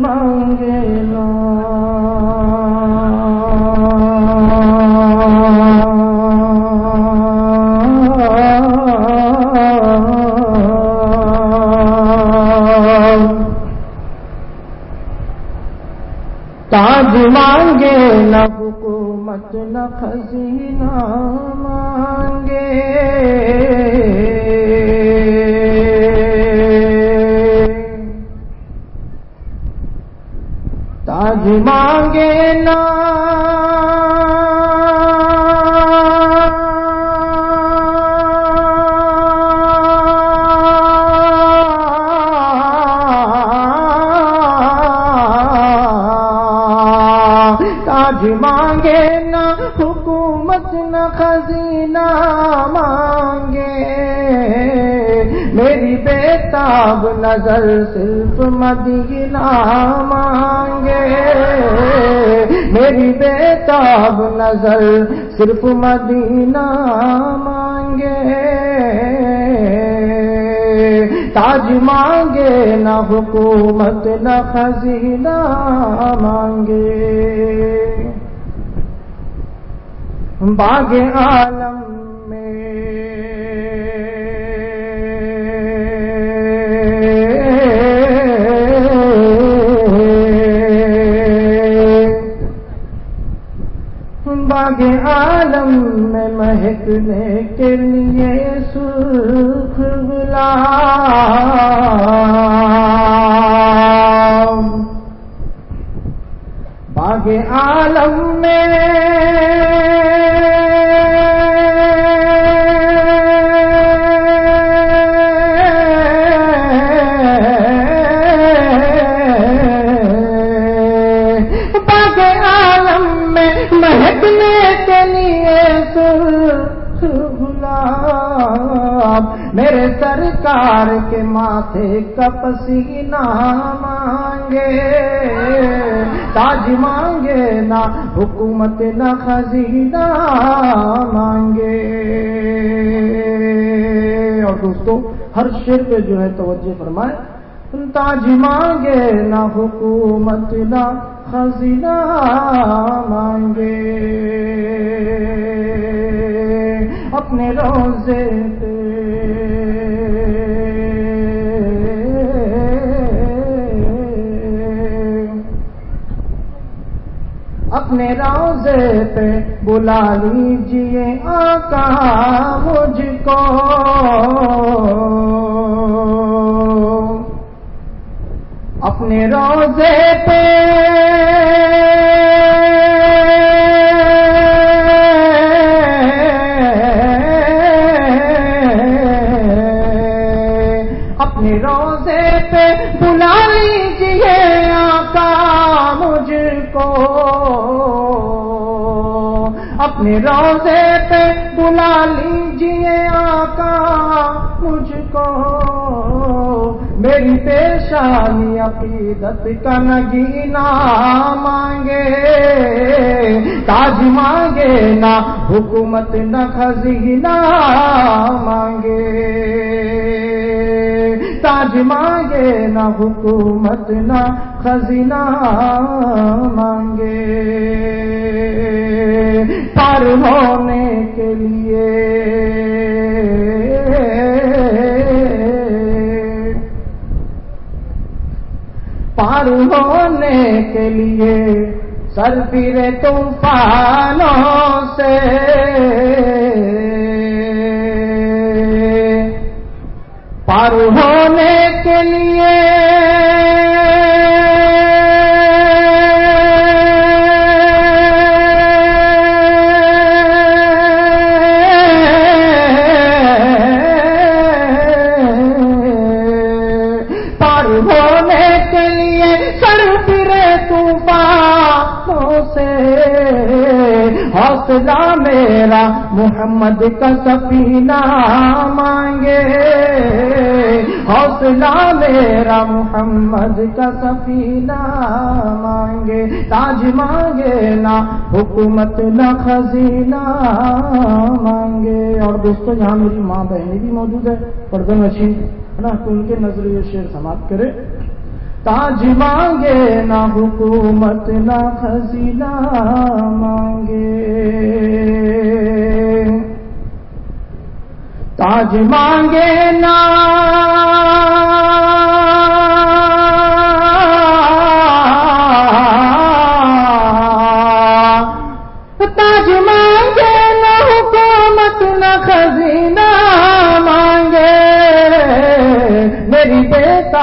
مانگے نا تاج مانگے نہ حکومت نہ خزینہ مانگے۔ بیتاب نظر صرف مدینہ مانگے۔ میری بیتاب نظر صرف مدینہ مانگے۔ تاج مانگے نہ حکومت نہ خزینہ مانگے۔ باغ عالم کے عالم میں مہکنے کے لیے سرخ گلاب باغ عالم میں لیے سرخ گلاب، میرے سرکار کے ماتھے کا پسینہ مانگے، تاج مانگے نہ، حکومت نہ خزینہ مانگے۔ اور دوستو، ہر شیر پہ جو ہے توجہ فرمائے، تاج مانگے نہ، حکومت نہ خزینہ مانگے۔ اپنے روزے پہ۔ اپنے روزے پہ بلا لیجیے آقا مجھ کو۔ اپنے روزے پہ۔ اپنے روزے پہ بلا لیجیے آقا مجھ کو۔ اپنے روزے پہ بلا لیجیے آقا مجھ کو۔ میری پیشانی عقیدت کا نگینا مانگے تاج مانگے نہ حکومت نہ خزینہ مانگے تاج مانگے نہ حکومت نہ خزینہ مانگے پر ہونے کے لیے پار ہونے کے لیے سر پیرے طوفانوں سے۔ پار ہونے کے لیے حوصلہ میرا محمد کا سفینہ مانگے۔ حوصلہ میرا محمد کا سفینہ مانگے۔ تاج مانگے نہ حکومت نہ خزینہ مانگے۔ اور دوستو، یہاں میری ماں بہنیں بھی موجود ہے پردہ نشین ہے نا؟ تو ان کے نظر یہ شعر سماپت کرے تاج مانگے نہ حکومت نہ خزینہ مانگے۔ تاج مانگے نہ تاج مانگے نہ حکومت نہ خزینہ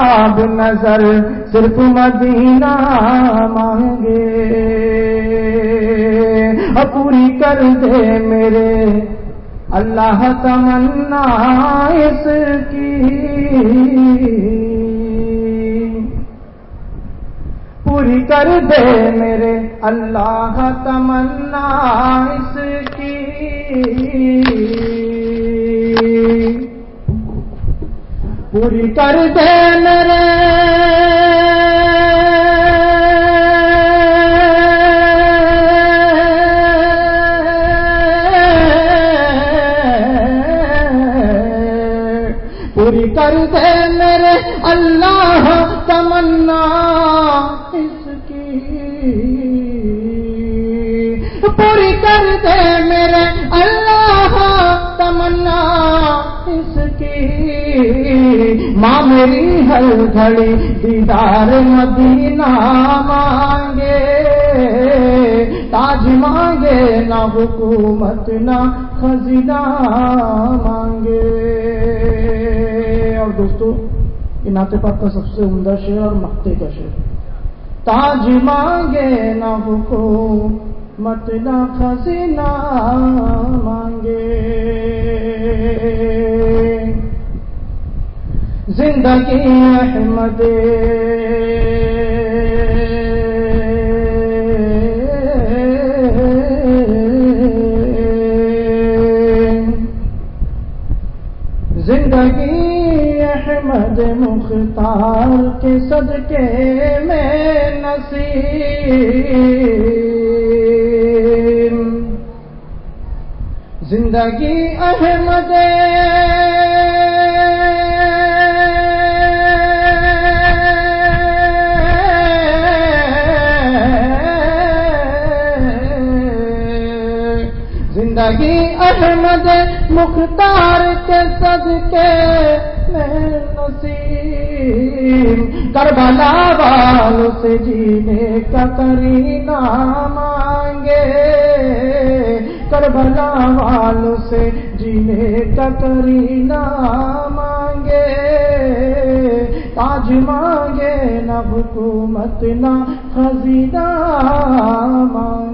بیتاب نظر صرف مدینہ مانگے۔ پوری کر دے میرے۔ اللہ تمنا اس کی۔ پوری کر دے میرے۔ اللہ تمنا اس کی۔ پوری کر ماں میری ہر گھڑی دیدار مدینہ مانگے، تاج مانگے، نہ حکومت، نہ خزینہ مانگے۔ اور دوستو، یہ نعت پاک کا سب سے عمدہ شعر اور مقتے کا شعر۔ تاج مانگے، نہ حکومت، نہ خزینہ مانگے۔ زندگی احمد۔ زندگی احمد مختار کے صدقے میں نصیب۔ زندگی احمد۔ زندگی احمد مختار کے صدقے میں نصیب۔ کربلا والوں سے جینے کا کرینہ مانگے کربلا والوں سے جینے کا کرینہ مانگے تاج مانگے نہ حکومت نہ خزینہ مانگے۔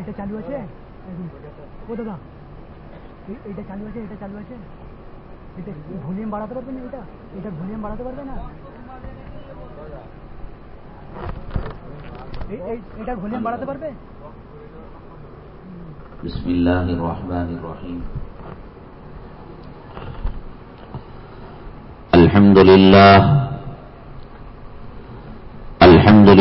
এটা চালু আছে? ও দাদা এটা চালু আছে, এটা চালু আছে? এটা ভলিউম বাড়াতে পারবে না এটা? এটা ভলিউম বাড়াতে পারবে না? এটা ভলিউম বাড়াতে পারবে? بسم الله الرحمن الرحيم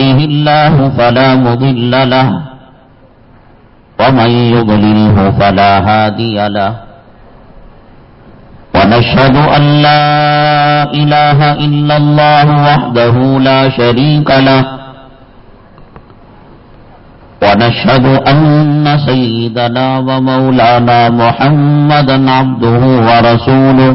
يهده الله فلا مضل له ومن يضلله فلا هادي له ونشهد أن لا إله إلا الله وحده لا شريك له ونشهد أن سيدنا ومولانا محمدا عبده ورسوله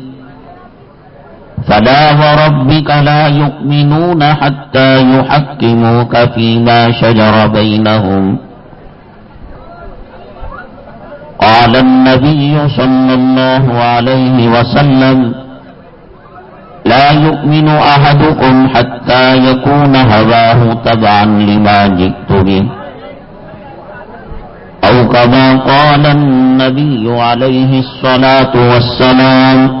فلا وربك لا يؤمنون حتى يحكموك فيما شجر بينهم. قال النبي صلى الله عليه وسلم لا يؤمن أحدكم حتى يكون هواه تبعا لما جئت به. أو كما قال النبي عليه الصلاة والسلام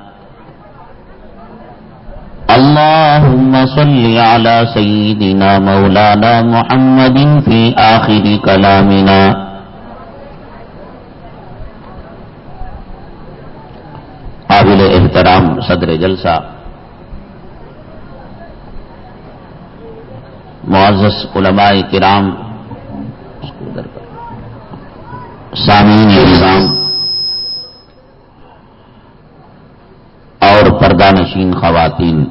اللهم صل على سيدنا مولانا محمد في آخر كلامنا. قابل احترام صدر جلسہ. معزز علماء کرام، سامعین نظام اور پردہ نشین خواتین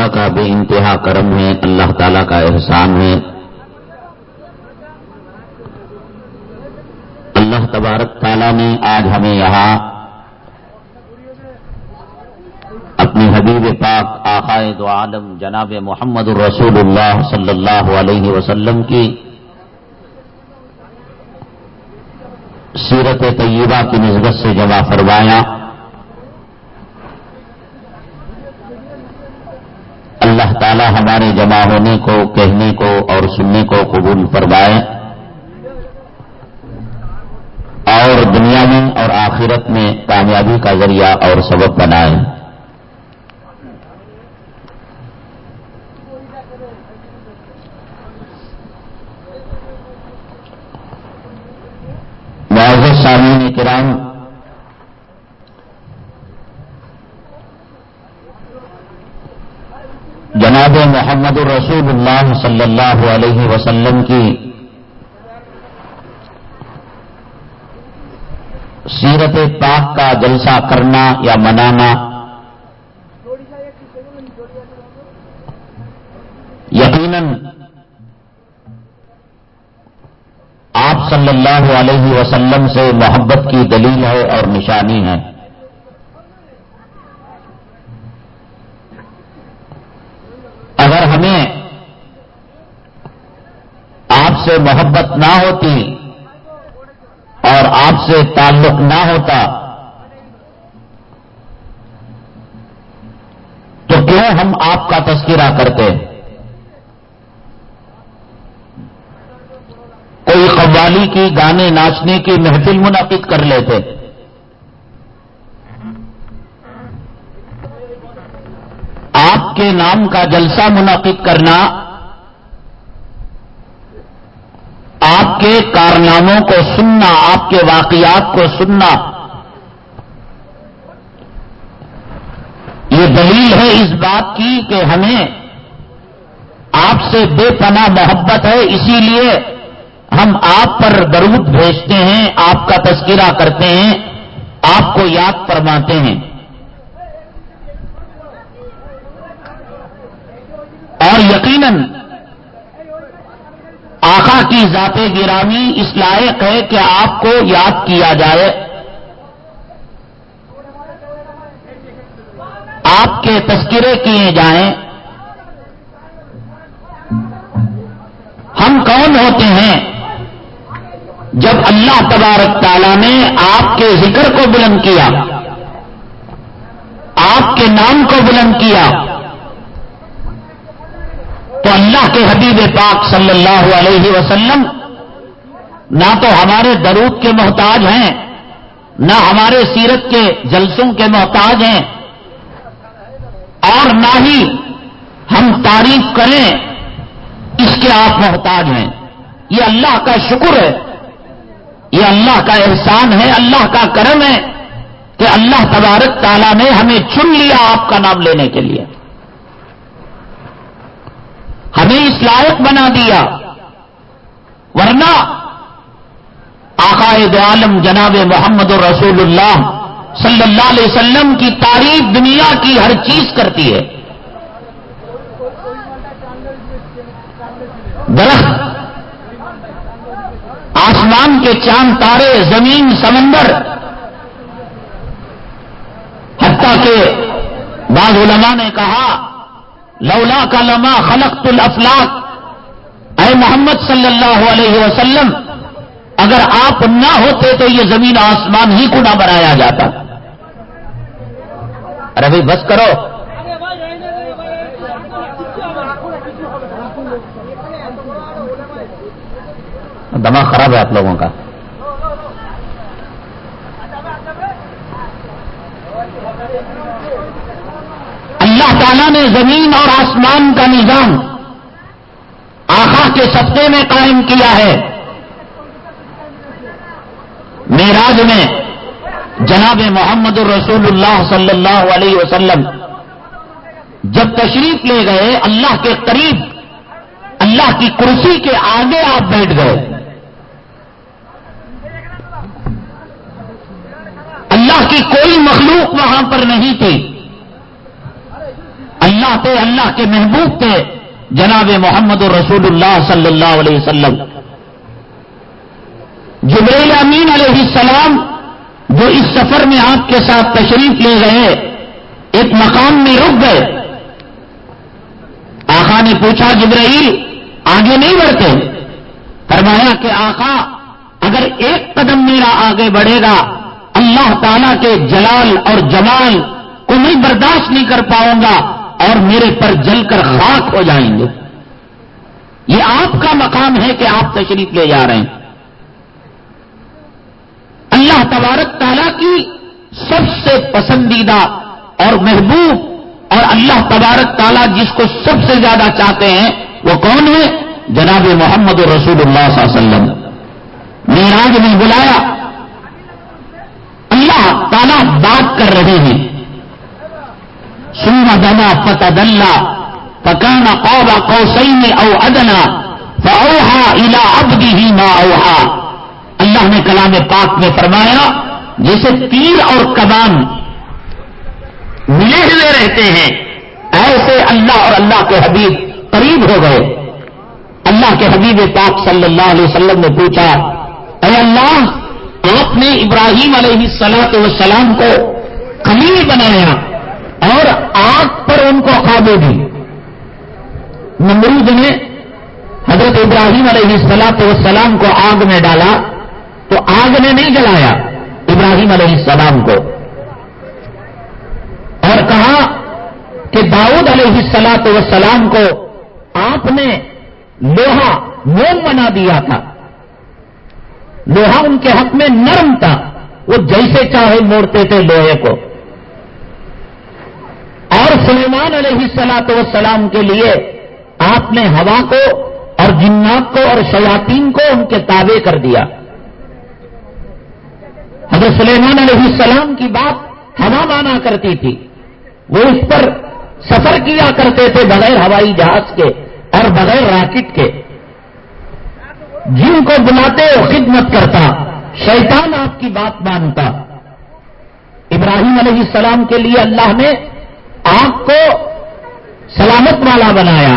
تعالیٰ کا بے انتہا کرم ہے، اللہ تعالیٰ کا احسان ہے۔ اللہ تبارک تعالیٰ نے آج ہمیں یہاں اپنی حبیب پاک آقائد عالم جناب محمد الرسول اللہ صلی اللہ علیہ وسلم کی سیرت طیبہ کی نسبت سے جمع فرمایا اللہ تعالی ہمارے جمع ہونے کو، کہنے کو اور سننے کو قبول فرمائے۔ اور دنیا میں اور آخرت میں کامیابی کا ذریعہ اور سبب بنائے سامعین کرام جناب محمد الرسول اللہ صلی اللہ علیہ وسلم کی سیرت پاک کا جلسہ کرنا یا منانا یقیناً آپ صلی اللہ علیہ وسلم سے محبت کی دلیل ہے اور نشانی ہے۔ اگر ہمیں سے محبت نہ ہوتی اور آپ سے تعلق نہ ہوتا تو کیوں ہم آپ کا تذکرہ کرتے؟ کوئی قوالی کی، گانے ناچنے کی محفل منعقد کر لیتے۔ آپ کے نام کا جلسہ منعقد کرنا آپ کے کارناموں کو سننا، آپ کے واقعات کو سننا۔ یہ دلیل ہے اس بات کی کہ ہمیں آپ سے بے پناہ محبت ہے، اسی لیے ہم آپ پر درود بھیجتے ہیں، آپ کا تذکرہ کرتے ہیں، آپ کو یاد فرماتے ہیں۔ اور یقیناً آقا کی ذات گرامی اس لائق ہے کہ آپ کو یاد کیا جائے۔ آپ کے تذکرے کیے جائیں۔ ہم کون ہوتے ہیں؟ جب اللہ تبارک تعالیٰ نے آپ کے ذکر کو بلند کیا، آپ کے نام کو بلند کیا اللہ کے حبیب پاک صلی اللہ علیہ وسلم نہ تو ہمارے درود کے محتاج ہیں، نہ ہمارے سیرت کے جلسوں کے محتاج ہیں، اور نہ ہی ہم تعریف کریں اس کے آپ محتاج ہیں۔ یہ اللہ کا شکر ہے، یہ اللہ کا احسان ہے، اللہ کا کرم ہے کہ اللہ تبارک تعالیٰ نے ہمیں چن لیا آپ کا نام لینے کے لیے۔ ہمیں اس لائق بنا دیا۔ ورنہ آقائد عالم جناب محمد الرسول اللہ صلی اللہ علیہ وسلم کی تعریف دنیا کی ہر چیز کرتی ہے۔ درخت، آسمان کے چاند، تارے، زمین، سمندر، حتیٰ کہ بعض علماء نے کہا لولا کا لما خلق الافلاق۔ اے محمد صلی اللہ علیہ وسلم، اگر آپ نہ ہوتے تو یہ زمین آسمان ہی کو نہ بنایا جاتا۔ ارے بس کرو۔ دماغ خراب ہے آپ لوگوں کا۔ اللہ نے زمین اور آسمان کا نظام آخا کے سطح میں قائم کیا ہے۔ میراج میں جناب محمد الرسول اللہ صلی اللہ علیہ وسلم جب تشریف لے گئے، اللہ کے قریب، اللہ کی کرسی کے آگے آپ بیٹھ گئے۔ اللہ کی کوئی مخلوق وہاں پر نہیں تھی۔ اللہ تھے اللہ کے محبوب تھے جناب محمد رسول اللہ صلی اللہ علیہ وسلم۔ جبریل امین علیہ السلام جو اس سفر میں آپ کے ساتھ تشریف لے گئے، ایک مقام میں رک گئے۔ آقا نے پوچھا، جبرائیل، آگے نہیں بڑھتے؟ فرمایا کہ آقا، اگر ایک قدم میرا آگے بڑھے گا، اللہ تعالی کے جلال اور جمال کو میں برداشت نہیں کر پاؤں گا۔ اور میرے پر جل کر خاک ہو جائیں گے۔ یہ آپ کا مقام ہے کہ آپ تشریف لے جا رہے ہیں۔ اللہ تبارک تعالیٰ کی سب سے پسندیدہ اور محبوب اور اللہ تبارک تعالیٰ جس کو سب سے زیادہ چاہتے ہیں وہ کون ہے؟ جناب محمد رسول اللہ صلی اللہ علیہ وسلم۔ میراج نے بلایا۔ اللہ تعالیٰ بات کر رہے ہیں۔ سن دنا فتح دلہ پکانا اوبا کوسئی او ادنا فوہا الا ابدی ہی ما اوہا اللہ نے کلام پاک میں فرمایا جیسے تیر اور کبان ملے ہوئے رہتے ہیں، ایسے اللہ اور اللہ کے حبیب قریب ہو گئے۔ اللہ کے حبیب پاک صلی اللہ علیہ وسلم نے پوچھا، اے اللہ، آپ نے ابراہیم علیہ السلاط وسلام کو خلیل بنایا اور آگ پر ان کو قابو دی۔ نمرود نے حضرت ابراہیم علیہ السلاط والسلام کو آگ میں ڈالا تو آگ نے نہیں جلایا ابراہیم علیہ السلام کو۔ اور کہا کہ داؤد علیہ السلاط والسلام کو آپ نے لوہا موم بنا دیا تھا۔ لوہا ان کے حق میں نرم تھا۔ وہ جیسے چاہے موڑتے تھے لوہے کو۔ سلیمان علیہ السلاط والسلام کے لیے آپ نے ہوا کو اور جنات کو اور شیاطین کو ان کے تابع کر دیا۔ حضرت سلیمان علیہ السلام کی بات ہوا مانا کرتی تھی۔ وہ اس پر سفر کیا کرتے تھے بغیر ہوائی جہاز کے اور بغیر راکٹ کے۔ جن کو بلاتے وہ خدمت کرتا، شیطان آپ کی بات مانتا۔ ابراہیم علیہ السلام کے لیے اللہ نے آگ کو سلامت والا بنایا۔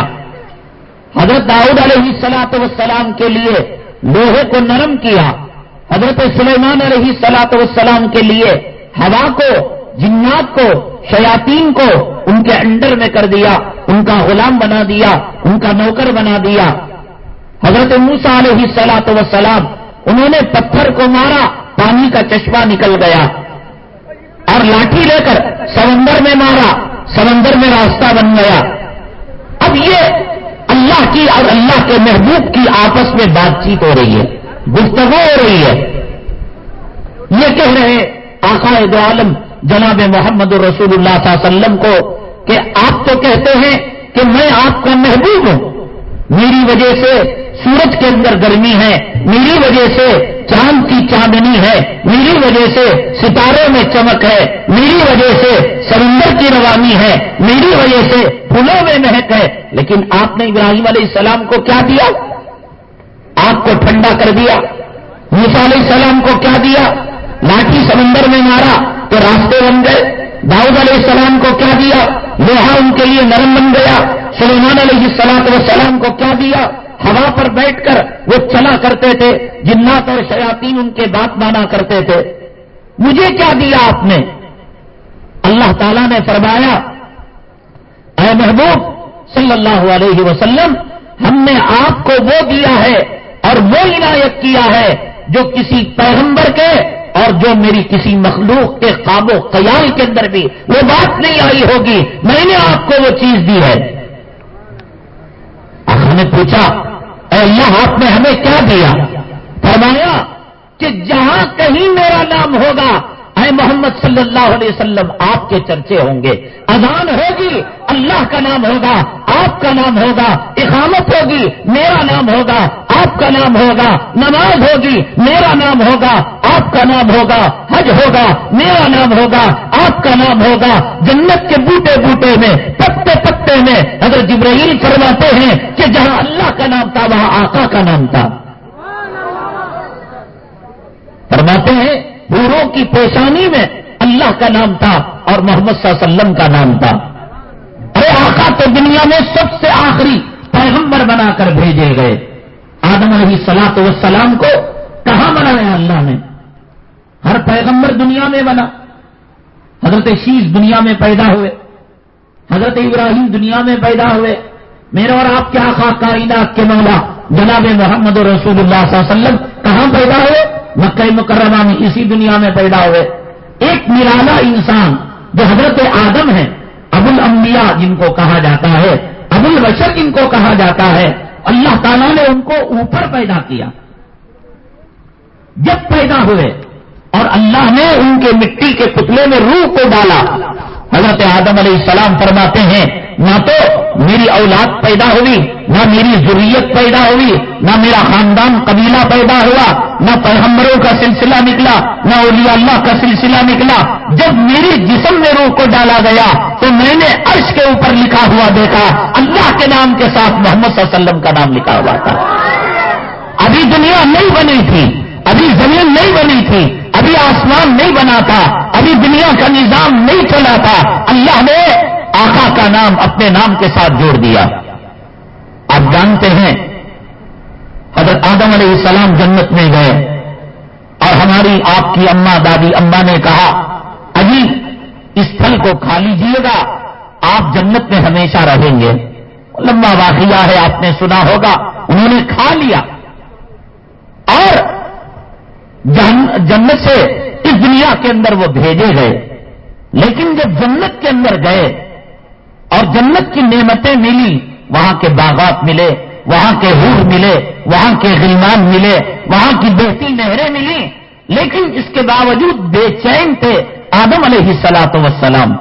حضرت داؤد علیہ السلاط والسلام کے لیے لوہے کو نرم کیا۔ حضرت سلیمان علیہ سلاط والسلام کے لیے ہوا کو، جنات کو، شیاطین کو ان کے انڈر میں کر دیا، ان کا غلام بنا دیا، ان کا نوکر بنا دیا۔ حضرت موسا علیہ سلاط وسلام انہوں نے پتھر کو مارا، پانی کا چشمہ نکل گیا اور لاٹھی لے کر سمندر میں مارا۔ سمندر میں راستہ بن گیا۔ اب یہ اللہ کی اور اللہ کے محبوب کی آپس میں بات چیت ہو رہی ہے، گفتگو ہو رہی ہے۔ یہ کہہ رہے آقا دو عالم جناب محمد رسول اللہ صلی اللہ علیہ وسلم کو کہ آپ تو کہتے ہیں کہ میں آپ کا محبوب ہوں۔ میری وجہ سے سورج کے اندر گرمی ہے، میری وجہ سے چاند کی چاندنی ہے، میری وجہ سے ستاروں میں چمک ہے، میری وجہ سے سمندر کی روانی ہے، میری وجہ سے پھولوں میں مہک ہے۔ لیکن آپ نے ابراہیم علیہ السلام کو کیا دیا؟ آپ کو ٹھنڈا کر دیا۔ موسا علیہ السلام کو کیا دیا؟ لاٹھی سمندر میں مارا تو راستے بن گئے۔ داؤد علیہ السلام کو کیا دیا؟ لوہا ان کے لیے نرم بن گیا۔ سلیمان علیہ السلام وسلام کو کیا دیا؟ ہوا پر بیٹھ کر وہ چلا کرتے تھے، جنات اور شیاطین ان کے بات مانا کرتے تھے۔ مجھے کیا دیا آپ نے؟ اللہ تعالیٰ نے فرمایا، اے محبوب صلی اللہ علیہ وسلم، ہم نے آپ کو وہ دیا ہے اور وہ عنایت کیا ہے جو کسی پیغمبر کے اور جو میری کسی مخلوق کے خواب و خیال کے اندر بھی وہ بات نہیں آئی ہوگی۔ میں نے آپ کو وہ چیز دی ہے۔ نے پوچھا اے اللہ آپ نے ہمیں کیا دیا؟ فرمایا کہ جہاں کہیں میرا نام ہوگا، اے محمد صلی اللہ علیہ وسلم، آپ کے چرچے ہوں گے۔ اذان ہوگی، اللہ کا نام ہوگا، آپ کا نام ہوگا، اقامت ہوگی، میرا نام ہوگا، آپ کا نام ہوگا، نماز ہوگی، میرا نام ہوگا، آپ کا نام ہوگا، حج ہوگا، میرا نام ہوگا، آپ کا نام ہوگا۔ جنت کے بوٹے بوٹے میں پتے پتے میں اگر جبرائیل فرماتے ہیں کہ جہاں اللہ کا نام تھا، وہاں آقا کا نام تھا۔ فرماتے ہیں پوروں کی پیشانی میں اللہ کا نام تھا اور محمد صلی اللہ علیہ وسلم کا نام تھا۔ ارے آقا تو دنیا میں سب سے آخری پیغمبر بنا کر بھیجے گئے۔ آدم علیہ سلاط وسلام کو کہاں بنایا اللہ نے؟ ہر پیغمبر دنیا میں بنا۔ حضرت شیش دنیا میں پیدا ہوئے۔ حضرت ابراہیم دنیا میں پیدا ہوئے۔ میرے اور آپ کے آخا کائنات کے مولا؟ جناب محمد رسول اللہ صلی اللہ علیہ وسلم کہاں پیدا ہوئے؟ مکہ مکرمہ میں اسی دنیا میں پیدا ہوئے۔ ایک نرالا انسان جو حضرت آدم ہے، ابو الانبیاء جن کو کہا جاتا ہے، ابو البشر جن کو کہا جاتا ہے، اللہ تعالیٰ نے ان کو اوپر پیدا کیا۔ جب پیدا ہوئے اور اللہ نے ان کے مٹی کے پتلے میں روح کو ڈالا حضرت آدم علیہ السلام فرماتے ہیں، نہ تو میری اولاد پیدا ہوئی، نہ میری ضروریت پیدا ہوئی، نہ میرا خاندان قبیلہ پیدا ہوا، نہ پیغمبروں کا سلسلہ نکلا، نہ اولیاء اللہ کا سلسلہ نکلا۔ جب میری جسم میں روح کو ڈالا گیا، تو میں نے عرش کے اوپر لکھا ہوا دیکھا، اللہ کے نام کے ساتھ محمد صلی اللہ علیہ وسلم کا نام لکھا ہوا تھا۔ ابھی دنیا نہیں بنی تھی، ابھی زمین نہیں بنی تھی۔ ابھی آسمان نہیں بنا تھا ابھی دنیا کا نظام نہیں چلا تھا اللہ نے آقا کا نام اپنے نام کے ساتھ جوڑ دیا۔ آپ جانتے ہیں، حضرت آدم علیہ السلام جنت میں گئے۔ اور ہماری آپ کی اما دادی اما نے کہا اجی اس پھل کو کھا لیجیے گا، آپ جنت میں ہمیشہ رہیں گے۔ لمبا واقعہ ہے، آپ نے سنا ہوگا، انہوں نے کھا لیا۔ اور جنت سے اس دنیا کے اندر وہ بھیجے گئے۔ لیکن جب جنت کے اندر گئے اور جنت کی نعمتیں ملی، وہاں کے باغات ملے، وہاں کے حور ملے، وہاں کے غلمان ملے، وہاں کی بہتی نہریں ملی لیکن اس کے باوجود بے چین تھے آدم علیہ سلاط وسلام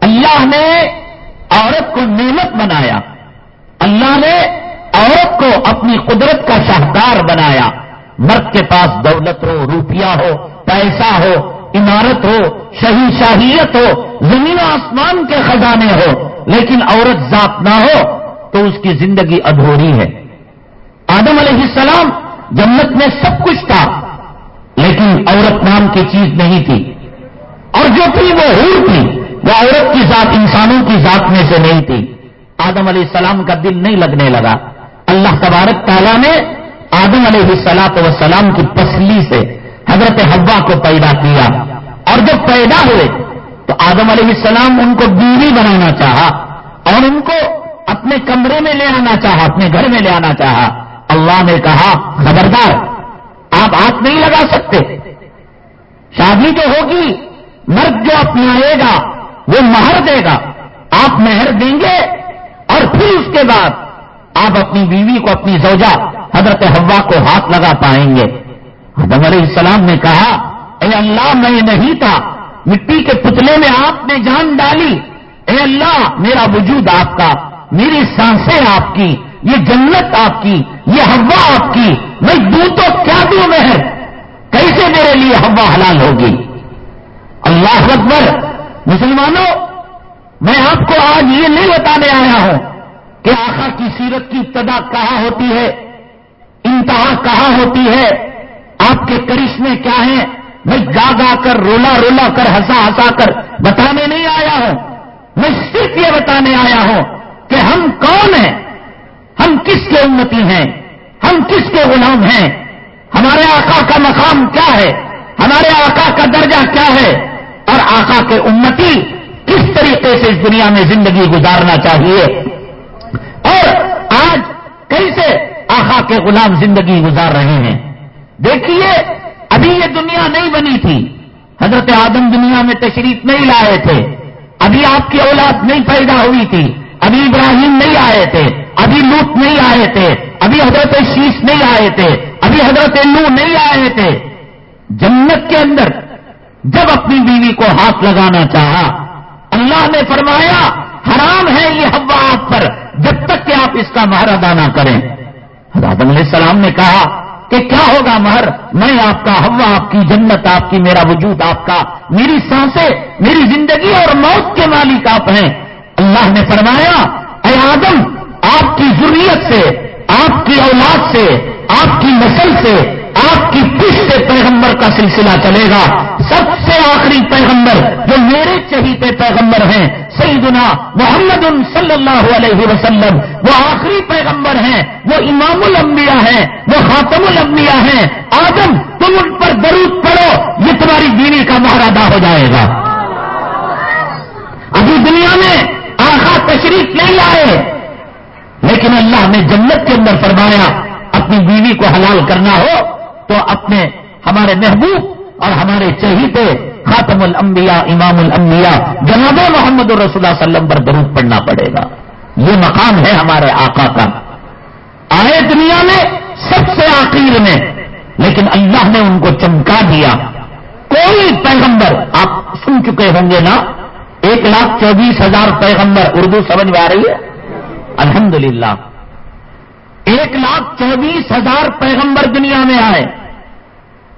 اللہ نے عورت کو نعمت بنایا۔ اللہ نے عورت کو اپنی قدرت کا شاہکار بنایا۔ مرد کے پاس دولت ہو، روپیہ ہو، پیسہ ہو، عمارت ہو، شہی شاہیت ہو، زمین و آسمان کے خزانے ہو، لیکن عورت ذات نہ ہو تو اس کی زندگی ادھوری ہے۔ آدم علیہ السلام جنت میں سب کچھ تھا، لیکن عورت نام کی چیز نہیں تھی۔ اور جو تھی وہ ہور تھی، وہ عورت کی ذات، انسانوں کی ذات میں سے نہیں تھی۔ آدم علیہ السلام کا دل نہیں لگنے لگا۔ اللہ تبارک تعالیٰ نے آدم علیہ السلاط وسلام کی پسلی سے حضرت حوا کو پیدا کیا اور جب پیدا ہوئے تو آدم علیہ السلام ان کو بیوی بنانا چاہا اور ان کو اپنے کمرے میں لے آنا چاہا، اپنے گھر میں لے آنا چاہا۔ اللہ نے کہا، خبردار، آپ ہاتھ نہیں لگا سکتے۔ شادی جو ہوگی، مرد جو اپنائے گا، وہ مہر دے گا۔ آپ مہر دیں گے اور پھر اس کے بعد آپ اپنی بیوی کو اپنی زوجہ حضرت ہوا کو ہاتھ لگا پائیں گے۔ حضرت علیہ السلام نے کہا، اے اللہ، میں نہیں تھا۔ مٹی کے پتلے میں آپ نے جان ڈالی۔ اے اللہ، میرا وجود آپ کا، میری سانسیں آپ کی، یہ جنت آپ کی، یہ ہوا آپ کی میں دوں تو کیا دوں میں ہے۔ کیسے میرے لیے ہوا حلال ہوگی؟ اللہ اکبر۔ مسلمانوں، میں آپ کو آج یہ نہیں بتانے آیا ہوں کہ آخا کی سیرت کی ابتدا کہاں ہوتی ہے۔ انتہا کہاں ہوتی ہے؟ آپ کے کرشمے کیا ہیں؟ میں گا گا کر، رولا رولا کر، ہنسا ہنسا کر بتانے نہیں آیا ہوں۔ میں صرف یہ بتانے آیا ہوں کہ ہم کون ہیں؟ ہم کس کے امتی ہیں؟ ہم کس کے غلام ہیں؟ ہمارے آقا کا مقام کیا ہے؟ ہمارے آقا کا درجہ کیا ہے؟ اور آقا کے امتی کس طریقے سے اس دنیا میں زندگی گزارنا چاہیے؟ اور آج کیسے آقا کے غلام زندگی گزار رہے ہیں۔ دیکھیے، ابھی یہ دنیا نہیں بنی تھی۔ حضرت آدم دنیا میں تشریف نہیں لائے تھے۔ ابھی آپ کی اولاد نہیں پیدا ہوئی تھی۔ ابھی ابراہیم نہیں آئے تھے۔ ابھی لوٹ نہیں آئے تھے۔ ابھی حضرت شیش نہیں آئے تھے۔ ابھی حضرت لو نہیں آئے تھے۔ جنت کے اندر جب اپنی بیوی کو ہاتھ لگانا چاہا، اللہ نے فرمایا، حرام ہے یہ ہوا آپ پر جب تک کہ آپ اس کا مہر ادا نہ کریں۔ آدم علیہ السلام نے کہا کہ کیا ہوگا مہر؟ میں آپ کا، ہوا آپ کی، جنت آپ کی، میرا وجود آپ کا، میری سانسیں، میری زندگی اور موت کے مالک آپ ہیں۔ اللہ نے فرمایا، اے آدم، آپ کی ضروریت سے، آپ کی اولاد سے، آپ کی نسل سے آپ کی پش سے پیغمبر کا سلسلہ چلے گا؟ سب سے آخری پیغمبر جو میرے چہیتے پیغمبر ہیں، سیدنا محمد صلی اللہ علیہ وسلم۔ وہ آخری پیغمبر ہیں، وہ امام الانبیاء ہیں، وہ خاتم الانبیاء ہیں۔ آدم، تم ان پر درود پڑو یہ تمہاری دینی کا مہارادا ہو جائے گا۔ ابھی دنیا میں آخا تشریف نہیں لائے لیکن اللہ نے جنت کے اندر فرمایا، اپنی بیوی کو حلال کرنا ہو تو اپنے ہمارے محبوب اور ہمارے چہیتے خاتم الانبیاء، امام الانبیاء، جناب محمد الرسول اللہ وسلم پر درود پڑنا پڑے گا۔ یہ مقام ہے ہمارے آقا کا۔ آئے دنیا میں سب سے آخر میں، لیکن اللہ نے ان کو چمکا دیا۔ کوئی پیغمبر، آپ سن چکے ہوں گے نا، ایک لاکھ چوبیس ہزار پیغمبر، اردو سمجھ میں آ رہی ہے؟ الحمدللہ۔ ایک لاکھ چوبیس ہزار پیغمبر دنیا میں آئے۔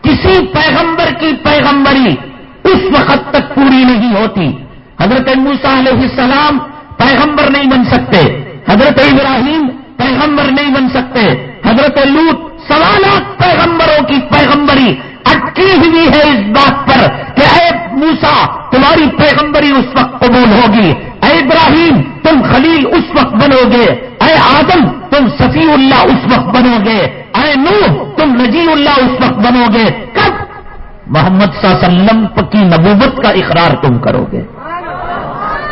کسی پیغمبر کی پیغمبری اس وقت تک پوری نہیں ہوتی۔ حضرت موسا علیہ السلام پیغمبر نہیں بن سکتے۔ حضرت ابراہیم پیغمبر نہیں بن سکتے۔ حضرت لوٹ سوالات پیغمبروں کی پیغمبری اٹکی ہوئی ہے اس بات پر کہ اے موسا تمہاری پیغمبری اس وقت قبول ہوگی۔ اے ابراہیم، تم خلیل اس وقت بنو گے۔ اے آدم، تم صفی اللہ اس وقت بنو گے۔ اے نو تم نجی اللہ اس وقت بنو گے۔ کب؟ محمد صلی اللہ علیہ وسلم کی نبوت کا اقرار تم کرو گے۔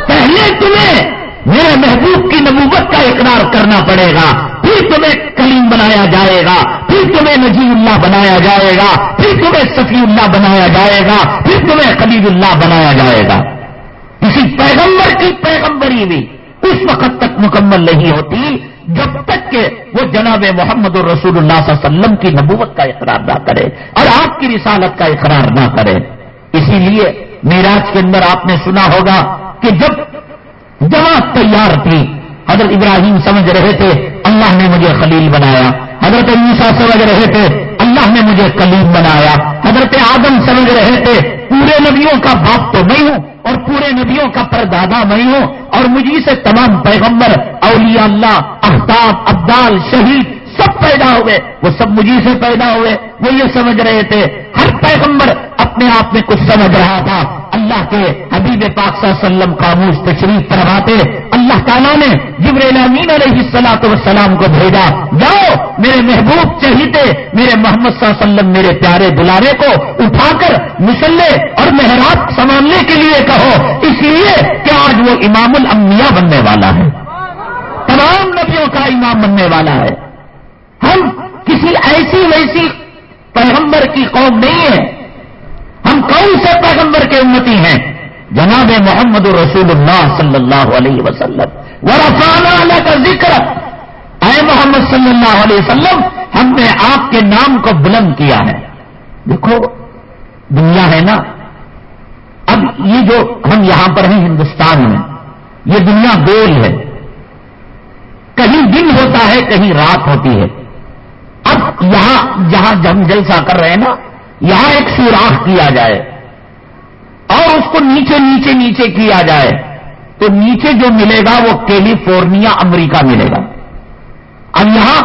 پہلے تمہیں میرے محبوب کی نبوت کا اقرار کرنا پڑے گا۔ پھر تمہیں کلیم بنایا جائے گا، پھر تمہیں نجی اللہ بنایا جائے گا، پھر تمہیں صفی اللہ بنایا جائے گا، پھر تمہیں خلیل اللہ بنایا جائے گا۔ کسی پیغمبر کی پیغمبری بھی اس وقت تک مکمل نہیں ہوتی جب تک کہ وہ جناب محمد الرسول اللہ صلی اللہ علیہ وسلم کی نبوت کا اقرار نہ کرے اور آپ کی رسالت کا اقرار نہ کرے۔ اسی لیے میراج کے اندر آپ نے سنا ہوگا کہ جب جماعت تیار تھی حضرت ابراہیم سمجھ رہے تھے، اللہ نے مجھے خلیل بنایا۔ حضرت عیسیٰ سمجھ رہے تھے، اللہ نے مجھے کلیم بنایا۔ حضرت آدم سمجھ رہے تھے، پورے نبیوں کا باپ تو میں ہوں اور پورے نبیوں کا پردادا میں ہوں۔ اور مجھے سے تمام پیغمبر، اولیاء اللہ احتاب ابدال، شہید، سب پیدا ہوئے۔ وہ سب مجھے سے پیدا ہوئے۔ وہ یہ سمجھ رہے تھے۔ ہر پیغمبر اپنے آپ میں کچھ سمجھ رہا تھا۔ اللہ کے حبیب پاک صلی اللہ علیہ وسلم خاموش تشریف کرواتے اللہ تعالیٰ نے جبریل امین علیہ السلاط والسلام کو بھیجا۔ جاؤ، میرے محبوب چہیتے، میرے محمد صلی اللہ علیہ وسلم، میرے پیارے دلارے کو اٹھا کر مسلح اور محراب سنبھالنے کے لیے کہو۔ اس لیے کہ آج وہ امام الانبیاء بننے والا ہے۔ تمام نبیوں کا امام بننے والا ہے۔ ہم کسی ایسی ویسی پیغمبر کی قوم نہیں ہے ہم کون سے پیغمبر کے امتی ہیں؟ جناب محمد رسول اللہ صلی اللہ علیہ وسلم۔ اللہ کا ذکر اے محمد صلی اللہ علیہ وسلم، ہم نے آپ کے نام کو بلند کیا ہے۔ دیکھو، دنیا ہے نا۔ اب یہ جو ہم یہاں پر ہیں، ہندوستان میں، یہ دنیا گول ہے۔ کہیں دن ہوتا ہے، کہیں رات ہوتی ہے۔ اب یہاں، جہاں جم جلسہ کر رہے ہیں نا یہاں ایک سوراخ کیا جائے اور اس کو نیچے نیچے نیچے کیا جائے تو نیچے جو ملے گا وہ کیلیفورنیا، امریکہ ملے گا۔ اب یہاں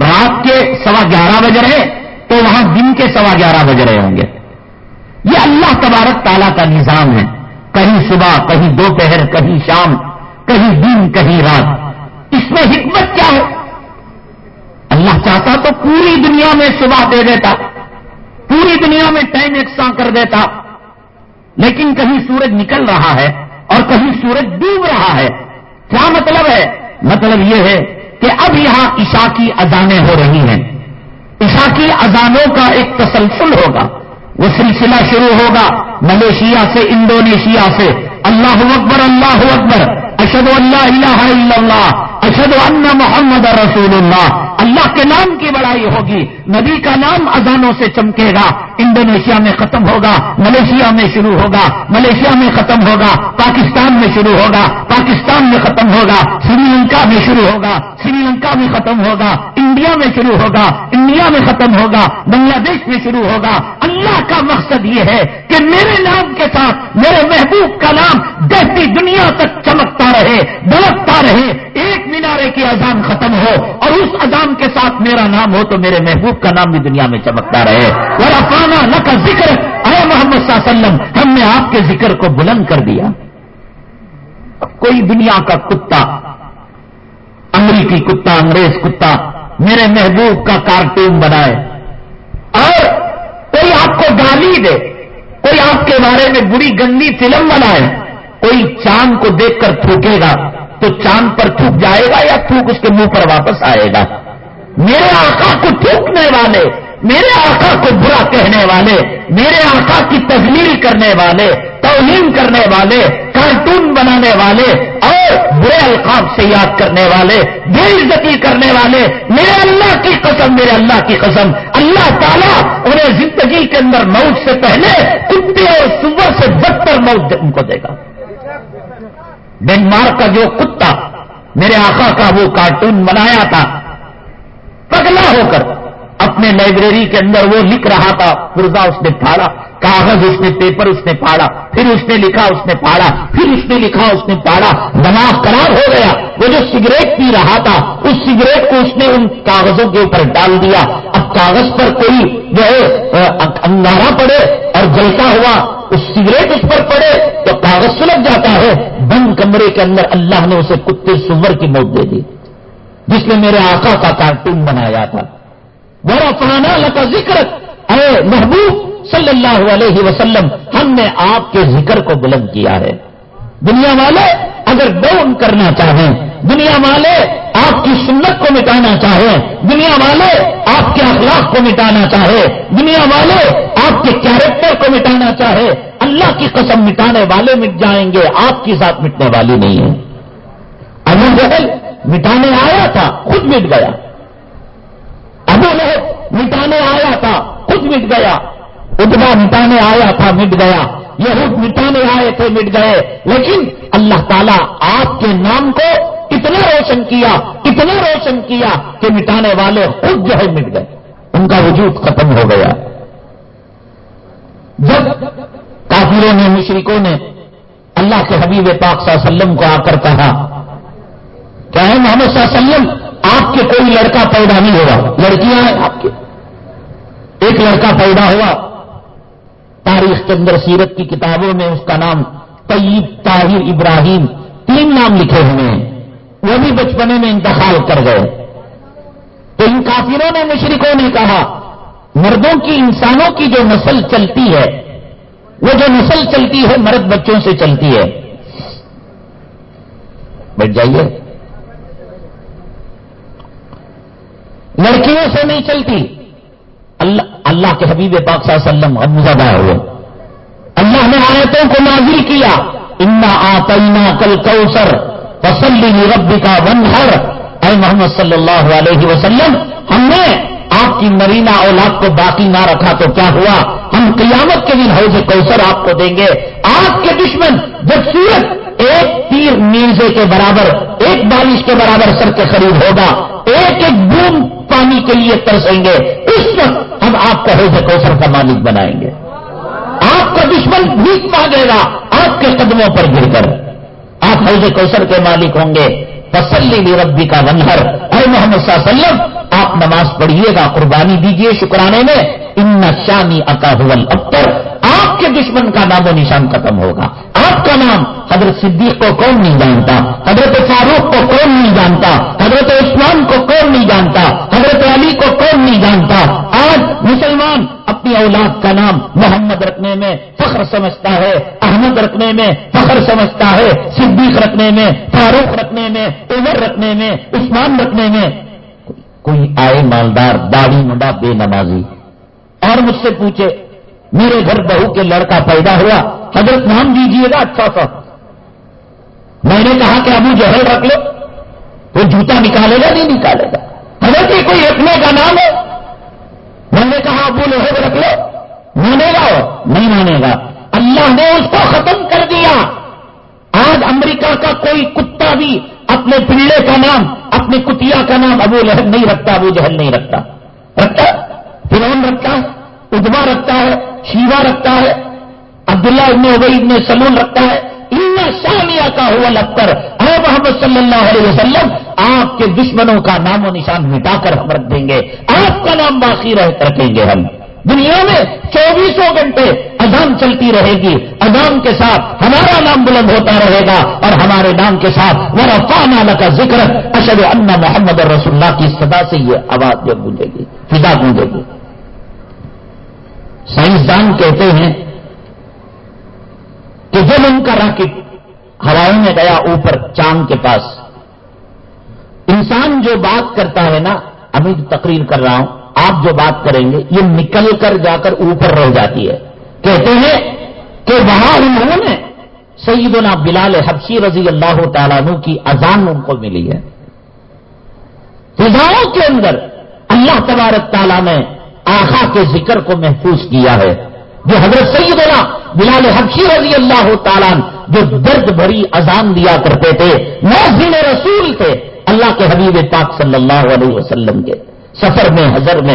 رات کے سوا گیارہ بج رہے تو وہاں دن کے سوا گیارہ بج رہے ہوں گے۔ یہ اللہ تبارک تعالیٰ کا نظام ہے۔ کہیں صبح، کہیں دوپہر، کہیں شام، کہیں دن، کہیں رات۔ اس میں حکمت کیا ہے؟ اللہ چاہتا تو پوری دنیا میں صبح دے دیتا۔ پوری دنیا میں ٹائم یکساں کر دیتا۔ لیکن کہیں سورج نکل رہا ہے اور کہیں سورج ڈوب رہا ہے۔ کیا مطلب ہے؟ مطلب یہ ہے کہ اب یہاں عشاء کی اذانیں ہو رہی ہیں۔ عشاء کی اذانوں کا ایک تسلسل ہوگا۔ وہ سلسلہ شروع ہوگا ملیشیا سے، انڈونیشیا سے۔ اللہ اکبر اللہ اکبر۔ اشد اللہ الہ الا اللہ۔ اشد ان محمد رسول اللہ۔ اللہ کے نام کی بڑائی ہوگی، نبی کا نام اذانوں سے چمکے گا، انڈونیشیا میں ختم ہوگا، ملیشیا میں شروع ہوگا، ملیشیا میں ختم ہوگا، پاکستان میں شروع ہوگا، پاکستان میں ختم ہوگا، سری لنکا میں شروع ہوگا، سری لنکا میں ختم ہوگا، انڈیا میں شروع ہوگا، انڈیا میں ختم ہوگا، بنگلہ دیش میں شروع ہوگا اللہ کا مقصد یہ ہے کہ میرے نام کے ساتھ میرے محبوب کا نام دیکھتی دنیا تک چمکتا رہے دلکتا رہے۔ ایک مینارے کی اذان ختم ہو اور اس اذان کے ساتھ میرا نام ہو تو میرے محبوب کا نام بھی دنیا میں چمکتا رہے۔ اور افانہ نہ کا ذکر اے محمد صلی اللہ علیہ وسلم، ہم نے آپ کے ذکر کو بلند کر دیا۔ کوئی دنیا کا کتا، امریکی کتا، انگریز کتا، میرے محبوب کا کارٹون بنائے۔ اور کوئی آپ کو گالی دے، کوئی آپ کے بارے میں بری گندی فلم بنائے، کوئی چاند کو دیکھ کر تھوکے گا تو چاند پر تھوک جائے گا یا تھوک اس کے منہ پر واپس آئے گا؟ میرے آقا کو تھوکنے والے، میرے آقا کو برا کہنے والے، میرے آقا کی تجلیل کرنے والے، توہین کرنے والے، کارٹون بنانے والے اور برے القاب سے یاد کرنے والے، بے عزتی کرنے والے، میرے اللہ کی قسم، میرے اللہ کی قسم اللہ تعالیٰ انہیں زندگی کے اندر موت سے پہلے کتے اور سور سے بدتر موت ان کو دے گا۔ ڈینمارک کا جو کتا میرے آقا کا وہ کارٹون بنایا تھا، پگلا ہو کر اپنے لائبریری کے اندر وہ لکھ رہا تھا پرزا اس نے پھاڑا، کاغذ اس نے، پیپر اس نے پھاڑا، پھر اس نے لکھا، اس نے پھاڑا، پھر اس نے لکھا، اس نے پھاڑا، دماغ خراب ہو گیا۔ وہ جو سگریٹ پی رہا تھا، اس سگریٹ کو اس نے ان کاغذوں کے اوپر ڈال دیا۔ اب کاغذ پر کوئی جو ہے انگارا پڑے اور جلتا ہوا اس سگریٹ اس پر پڑے تو کاغذ سلگ جاتا ہے۔ بند کمرے کے اندر اللہ نے اسے کتے سور کی موت دے دی، جس نے میرے آقا کا کارٹون بنایا تھا۔ بڑا فلانا کا ذکر اے محبوب صلی اللہ علیہ وسلم، ہم نے آپ کے ذکر کو بلند کیا ہے۔ دنیا والے اگر ڈاؤن کرنا چاہیں، دنیا والے آپ کی سنت کو مٹانا چاہیں، دنیا والے آپ کے اخلاق کو مٹانا چاہے دنیا والے آپ کے کیریکٹر کو مٹانا چاہے اللہ کی قسم مٹانے والے مٹ جائیں گے، آپ کی ذات مٹنے والی نہیں ہے۔ ابو جہل مٹانے آیا تھا، خود مٹ گیا۔ ابو لہب مٹانے آیا تھا، خود مٹ گیا۔ ادبا مٹانے آیا تھا، مٹ گیا۔ یہ مٹانے آئے تھے، مٹ گئے۔ لیکن اللہ تعالیٰ آپ کے نام کو اتنا روشن کیا، اتنا روشن کیا کہ مٹانے والے خود جو ہے مٹ گئے۔ ان کا وجود ختم ہو گیا۔ جب کافروں نے، مشرکوں نے اللہ کے حبیب پاک صلی اللہ علیہ وسلم کو آ کر کہا، کہ محمد صلی اللہ علیہ وسلم آپ کے کوئی لڑکا پیدا نہیں ہوا۔ لڑکیاں ہیں آپ کے۔ ایک لڑکا پیدا ہوا۔ تاریخ کے اندر سیرت کی کتابوں میں اس کا نام طیب طاہر ابراہیم تین نام لکھے ہوئے ہیں۔ وہ بھی بچپنے میں انتقال کر گئے۔ تو ان کافروں نے مشرقوں نے کہا، مردوں کی، انسانوں کی جو نسل چلتی ہے، وہ جو نسل چلتی ہے، مرد بچوں سے چلتی ہے۔ بیٹھ جائیے۔ لڑکیوں سے نہیں چلتی۔ اللہ اللہ کے حبیب پاک صلی اللہ علیہ وسلم غمزدہ ہوئے۔ اللہ نے آیتوں کو نازل کیا۔ انا آتینا کل کوسر تسلی ربی کا ون ہر اے محمد صلی اللہ علیہ وسلم، ہم نے آپ کی مرینا اولاد کو باقی نہ رکھا تو کیا ہوا؟ ہم قیامت کے دن حوض کوثر آپ کو دیں گے۔ آپ کے دشمن، جب سورت ایک تیر نیزے کے برابر، ایک بارش کے برابر سر کے قریب ہوگا، ایک ایک بوم پانی کے لیے ترسیں گے۔ اس وقت ہم آپ کا حوض کوثر کا مالک بنائیں گے۔ آپ کا دشمن بھیک مانگے گا، آپ کے قدموں پر گر کر۔ آپ حوض کوثر کے مالک ہوں گے۔ تسلی ربی کا ونہر اے محمد صلی اللہ علیہ وسلم آپ نماز پڑھیے گا، قربانی دیجیے شکرانے میں۔ ان شانی اکاحول اختر آپ کے دشمن کا نام و نشان ختم ہوگا۔ آپ کا نام حضرت صدیق کو کون نہیں جانتا؟ حضرت فاروق کو کون نہیں جانتا؟ حضرت عثمان کو کون نہیں جانتا؟ حضرت علی کو کون نہیں جانتا؟ آج مسلمان اپنی اولاد کا نام محمد رکھنے میں فخر سمجھتا ہے، احمد رکھنے میں فخر سمجھتا ہے، صدیق رکھنے میں، فاروق رکھنے میں، عمر رکھنے میں، عثمان رکھنے میں۔ کوئی آئے مالدار داڑھی منڈا بے نمازی۔ اور مجھ سے پوچھے، میرے گھر بہو کے لڑکا پیدا ہوا، حضرت نام دیجیے گا اچھا سا۔ میں نے کہا کہ ابو جہل رکھ لو، وہ جوتا نکالے گا، نہیں نکالے گا۔ حضرت یہ کوئی رکھنے کا نام ہے؟ میں نے کہا، ابو لہب رکھ لو۔ مانے گا نہیں مانے گا۔ اللہ نے اس کو ختم کر دیا۔ آج امریکہ کا کوئی کتا بھی اپنے پلے کا نام اپنے کتیا کا نام ابو لہب نہیں رکھتا، ابو جہل نہیں رکھتا۔ رکھتا؟ فرون رکھتا ہے ادبا رکھتا ہے شیوا رکھتا ہے، عبداللہ ابن ابئی ابن سلون رکھتا ہے۔ ان شامیہ کا ہوا لکر اے محمد صلی اللہ علیہ وسلم، آپ کے دشمنوں کا نام و نشان مٹا کر ہم رکھ دیں گے۔ آپ کا نام باقی رہ رکھیں گے ہم۔ دنیا میں چوبیسوں گھنٹے اذان چلتی رہے گی۔ اذان کے ساتھ ہمارا نام بلند ہوتا رہے گا اور ہمارے نام کے ساتھ وہ رفا کا ذکر اشد ان محمد رسول اللہ کی صدا سے یہ آواز جب گونجے گی، فضا گونجے گی۔ سائنسدان کہتے ہیں کہ جب ان کا راکٹ ہواؤں میں گیا اوپر چاند کے پاس، انسان جو بات کرتا ہے نا، ابھی تقریر کر رہا ہوں۔ آپ جو بات کریں گے، یہ نکل کر جا کر اوپر رہ جاتی ہے۔ کہتے ہیں کہ وہاں انہوں نے سیدنا بلال حبشی رضی اللہ تعالیٰ عنہ کی اذان ان کو ملی ہے۔ فضاؤں کے اندر اللہ تبارک تعالیٰ نے آخا کے ذکر کو محفوظ کیا ہے۔ جو حضرت سیدنا بلال حبشی رضی اللہ تعالیٰ جو درد بھری اذان دیا کرتے تھے نوزین رسول تھے، اللہ کے حبیب پاک صلی اللہ علیہ وسلم کے۔ سفر میں، حضر میں۔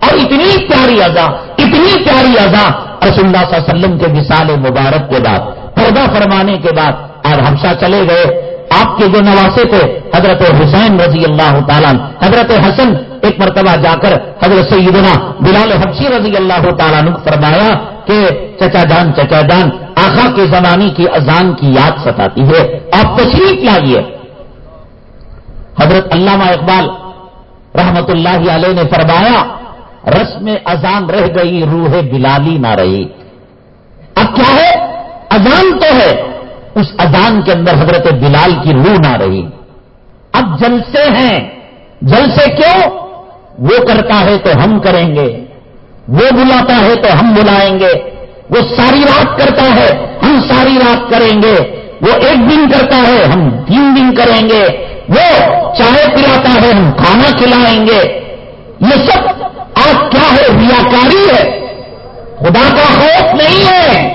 اور اتنی پیاری اذا اتنی پیاری اذا رسول اللہ صلی اللہ علیہ وسلم کے مثال مبارک کے بعد، پردہ فرمانے کے بعد آج ہمشا چلے گئے۔ آپ کے جو نواسے تھے، حضرت حسین رضی اللہ تعالیٰ حضرت حسن ایک مرتبہ جا کر حضرت سیدنا بلال حبشی رضی اللہ تعالیٰ نے فرمایا کہ چچا جان چچا جان آخا کے زمانے کی اذان کی یاد ستاتی ہے۔ آپ تشریف لائیے۔ حضرت علامہ اقبال رحمت اللہ علیہ نے فرمایا، رسم اذان رہ گئی، روح بلالی نہ رہی۔ اب کیا ہے؟ اذان تو ہے، اس اذان کے اندر حضرت بلال کی روح نہ رہی۔ اب جلسے ہیں۔ جلسے کیوں؟ وہ کرتا ہے تو ہم کریں گے، وہ بلاتا ہے تو ہم بلائیں گے۔ وہ ساری رات کرتا ہے، ہم ساری رات کریں گے۔ وہ ایک دن کرتا ہے، ہم تین دن کریں گے۔ وہ چائے پلاتا ہے ہم کھانا کھلائیں گے۔ یہ سب آج کیا ہے؟ ریاکاری ہے۔ خدا کا خوف نہیں ہے۔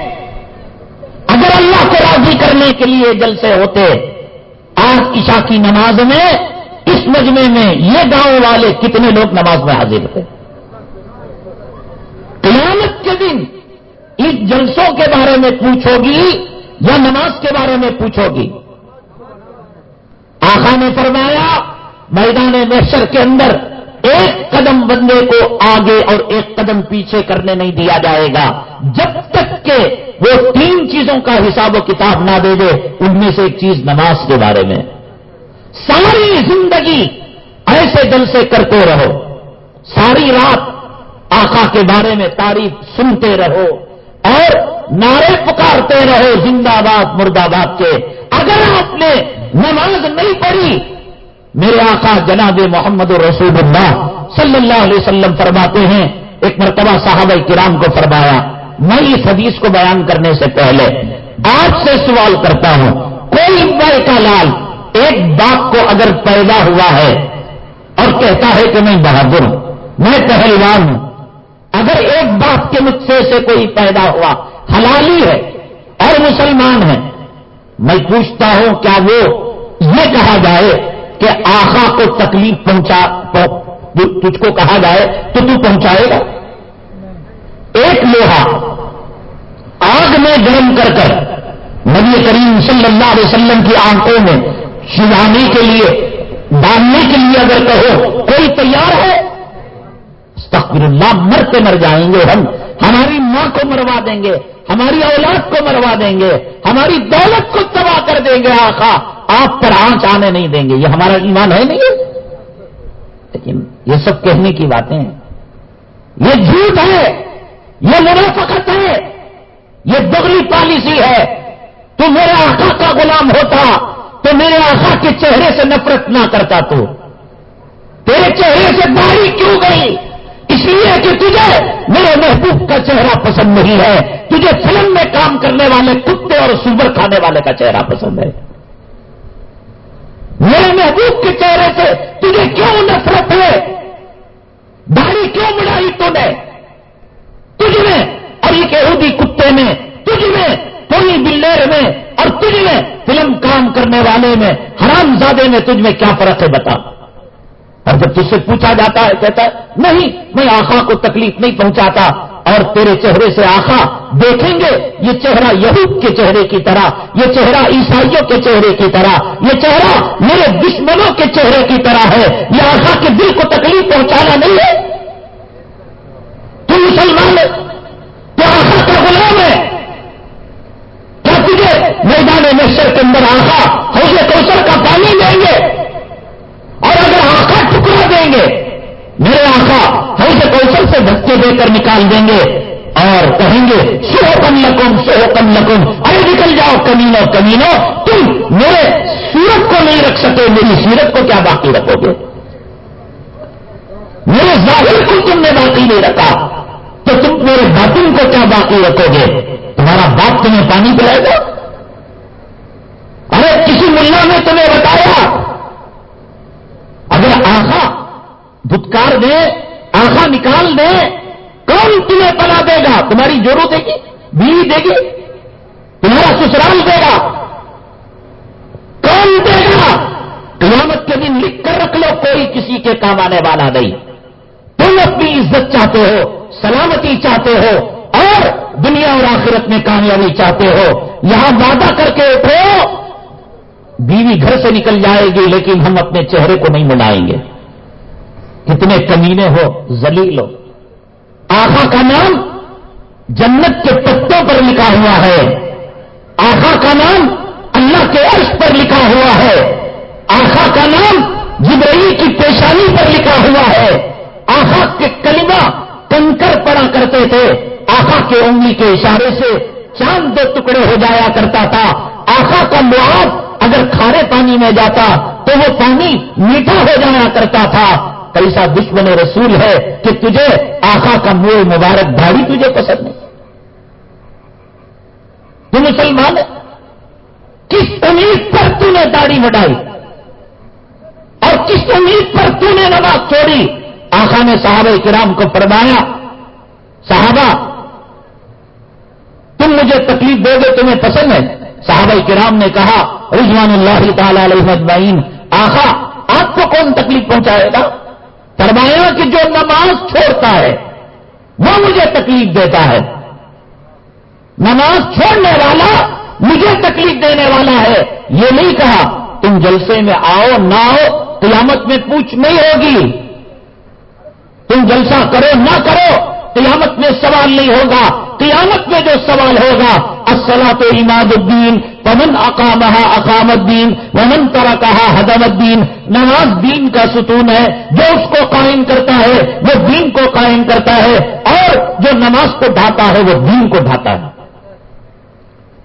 اگر اللہ کو راضی کرنے کے لیے جلسے ہوتے آج عشاء کی نماز میں، اس مجمے میں یہ گاؤں والے کتنے لوگ نماز میں حاضر تھے؟ قیامت کے دن اس جلسوں کے بارے میں پوچھو گی یا نماز کے بارے میں پوچھو گی؟ آخا نے فرمایا، میدان محشر کے اندر ایک قدم بندے کو آگے اور ایک قدم پیچھے کرنے نہیں دیا جائے گا۔ جب تک کہ وہ تین چیزوں کا حساب و کتاب نہ دے دے، ان میں سے ایک چیز نماز کے بارے میں۔ ساری زندگی ایسے دل سے کرتے رہو، ساری رات آقا کے بارے میں تعریف سنتے رہو اور نعرے پکارتے رہو زندہ باد مرد آباد کے۔ اگر آپ نے نماز نہیں پڑھی۔ میرے آقا جناب محمد رسول اللہ صلی اللہ علیہ وسلم فرماتے ہیں، ایک مرتبہ صحابہ کرام کو فرمایا، میں اس حدیث کو بیان کرنے سے پہلے آپ سے سوال کرتا ہوں، کوئی بے کا لال ایک باپ کو اگر پیدا ہوا ہے اور کہتا ہے کہ میں بہادر ہوں، میں پہلوان ہوں، اگر ایک باپ کے مجھ سے کوئی پیدا ہوا، حلالی ہے اور مسلمان ہے میں پوچھتا ہوں کیا وہ یہ کہا جائے کہ آخا کو تکلیف پہنچا تجھ کو کہا جائے تو تو پہنچائے گا؟ ایک لوہا آگ میں گرم کر کر نبی کریم صلی اللہ علیہ وسلم کی آنکھوں میں چلانے کے لیے، ڈالنے کے لیے اگر کہو، کوئی تیار ہے؟ تخبر اللہ مرتے مر جائیں گے ہم۔ ہماری ماں کو مروا دیں گے، ہماری اولاد کو مروا دیں گے، ہماری دولت کو تباہ کر دیں گے آخا آپ پر آنچ آنے نہیں دیں گے، یہ ہمارا ایمان ہے نہیں؟ لیکن یہ سب کہنے کی باتیں ہیں۔ یہ جھوٹ ہے، یہ منافقت ہے، یہ دگلی پالیسی ہے۔ تو میرے آقا کا غلام ہوتا، تو میرے آقا کے چہرے سے نفرت نہ کرتا تو۔ تیرے چہرے سے داڑھی کیوں گئی؟ اس لیے کہ تجھے میرے محبوب کا چہرہ پسند نہیں ہے۔ تجھے فلم میں کام کرنے والے کتے اور سور کھانے والے کا چہرہ پسند ہے۔ میرے محبوب کے چہرے سے تجھے کیوں نفرت ہے؟ داڑھی کیوں بڑھائی تو نے؟ تجھ میں اور ایک یہودی کتے میں، تجھ میں پوری بلیر میں اور تجھ میں فلم کام کرنے والے میں، حرام زادے میں تجھ میں کیا فرق ہے بتا؟ جب تجھ سے پوچھا جاتا ہے، کہتا ہے، نہیں، میں آخا کو تکلیف نہیں پہنچاتا اور تیرے چہرے سے آخا دیکھیں گے۔ یہ چہرہ یہود کے چہرے کی طرح، یہ چہرہ عیسائیوں کے چہرے کی طرح، یہ چہرہ میرے دشمنوں کے چہرے کی طرح ہے۔ یہ آخا کے دل کو تکلیف پہنچانا نہیں ہے۔ تو مسلمان، تو آخا کا غلام ہے۔ کیا تجھے میدان مشر کے اندر آخا حوصلے کوشل کا پانی دیں گے اور اگر آخا ٹکڑا دیں گے۔ میرے آخا حوصلے کوشل سے دھکے دے کر نکال دیں گے۔ اور کہیں گے سو کم لکم سو کم لکم۔ ارے نکل جاؤ، کمینو کمینو۔ تم میرے سورت کو نہیں رکھ سکے، میری سیرت کو کیا باقی رکھو گے؟ میرے ظاہر کو تم نے باقی نہیں رکھا۔ تو تم میرے باطن کو کیا باقی رکھو گے؟ تمہارا باپ تمہیں پانی پلائے گا؟ ارے، کسی ملا نے تمہیں بتایا۔ اگر آخا دھتکار دے آخا نکال دے، کون تمہیں پلا دے گا؟ تمہاری جورو دے گی، بیوی دے گی، تمہارا سسرال دے گا۔ کون دے گا؟ قیامت کے دن لکھ کر رکھ لو، کوئی کسی کے کام آنے والا نہیں۔ تم اپنی عزت چاہتے ہو، سلامتی چاہتے ہو، اور دنیا اور آخرت میں کامیابی چاہتے ہو۔ یہاں وعدہ کر کے اٹھو، بیوی گھر سے نکل جائے گی، لیکن ہم اپنے چہرے کو نہیں منائیں گے۔ کتنے کمینے ہو زلیل ہو۔ آخا کا نام جنت کے پتوں پر لکھا ہوا ہے۔ آخا کا نام اللہ کے عرش پر لکھا ہوا ہے۔ آخا کا نام جبرئی کی پیشانی پر لکھا ہوا ہے۔ آخا کے کلمہ کنکر پڑا کرتے تھے۔ آخا کے انگلی کے اشارے سے چاند دو ٹکڑے ہو جایا کرتا تھا۔ آخا کا معاف اگر کھارے پانی میں جاتا تو وہ پانی میٹھا ہو جایا کرتا تھا۔ کیسا دشمن رسول ہے کہ تجھے آخا کا منہ مبارک داڑھی تجھے پسند نہیں۔ تو مسلمان کس امید پر تو نے داڑھی مٹائی اور کس امید پر تو نے نماز چھوڑی؟ آخا نے صحابہ کرام کو فرمایا، صحابہ، تم مجھے تکلیف دو گے، تمہیں پسند ہے۔ صحابہ کرام نے کہا، رضوان اللہ تعالی علیہ مجمعین آخا آپ کو کون تکلیف پہنچائے گا؟ فرمایا کہ جو نماز چھوڑتا ہے، وہ مجھے تکلیف دیتا ہے۔ نماز چھوڑنے والا مجھے تکلیف دینے والا ہے۔ یہ نہیں کہا، تم جلسے میں آؤ، نہ آؤ، قیامت میں پوچھ نہیں ہوگی۔ تم جلسہ کرو، نہ کرو، قیامت میں سوال نہیں ہوگا۔ قیامت میں جو سوال ہوگا اصلا تو اماد الدین پمن اقام اقام الدین ومن طرح کہا حدم الدین نماز دین کا ستون ہے، جو اس کو قائم کرتا ہے، وہ دین کو قائم کرتا ہے، اور جو نماز کو ڈھاتا ہے، وہ دین کو ڈھاتا ہے۔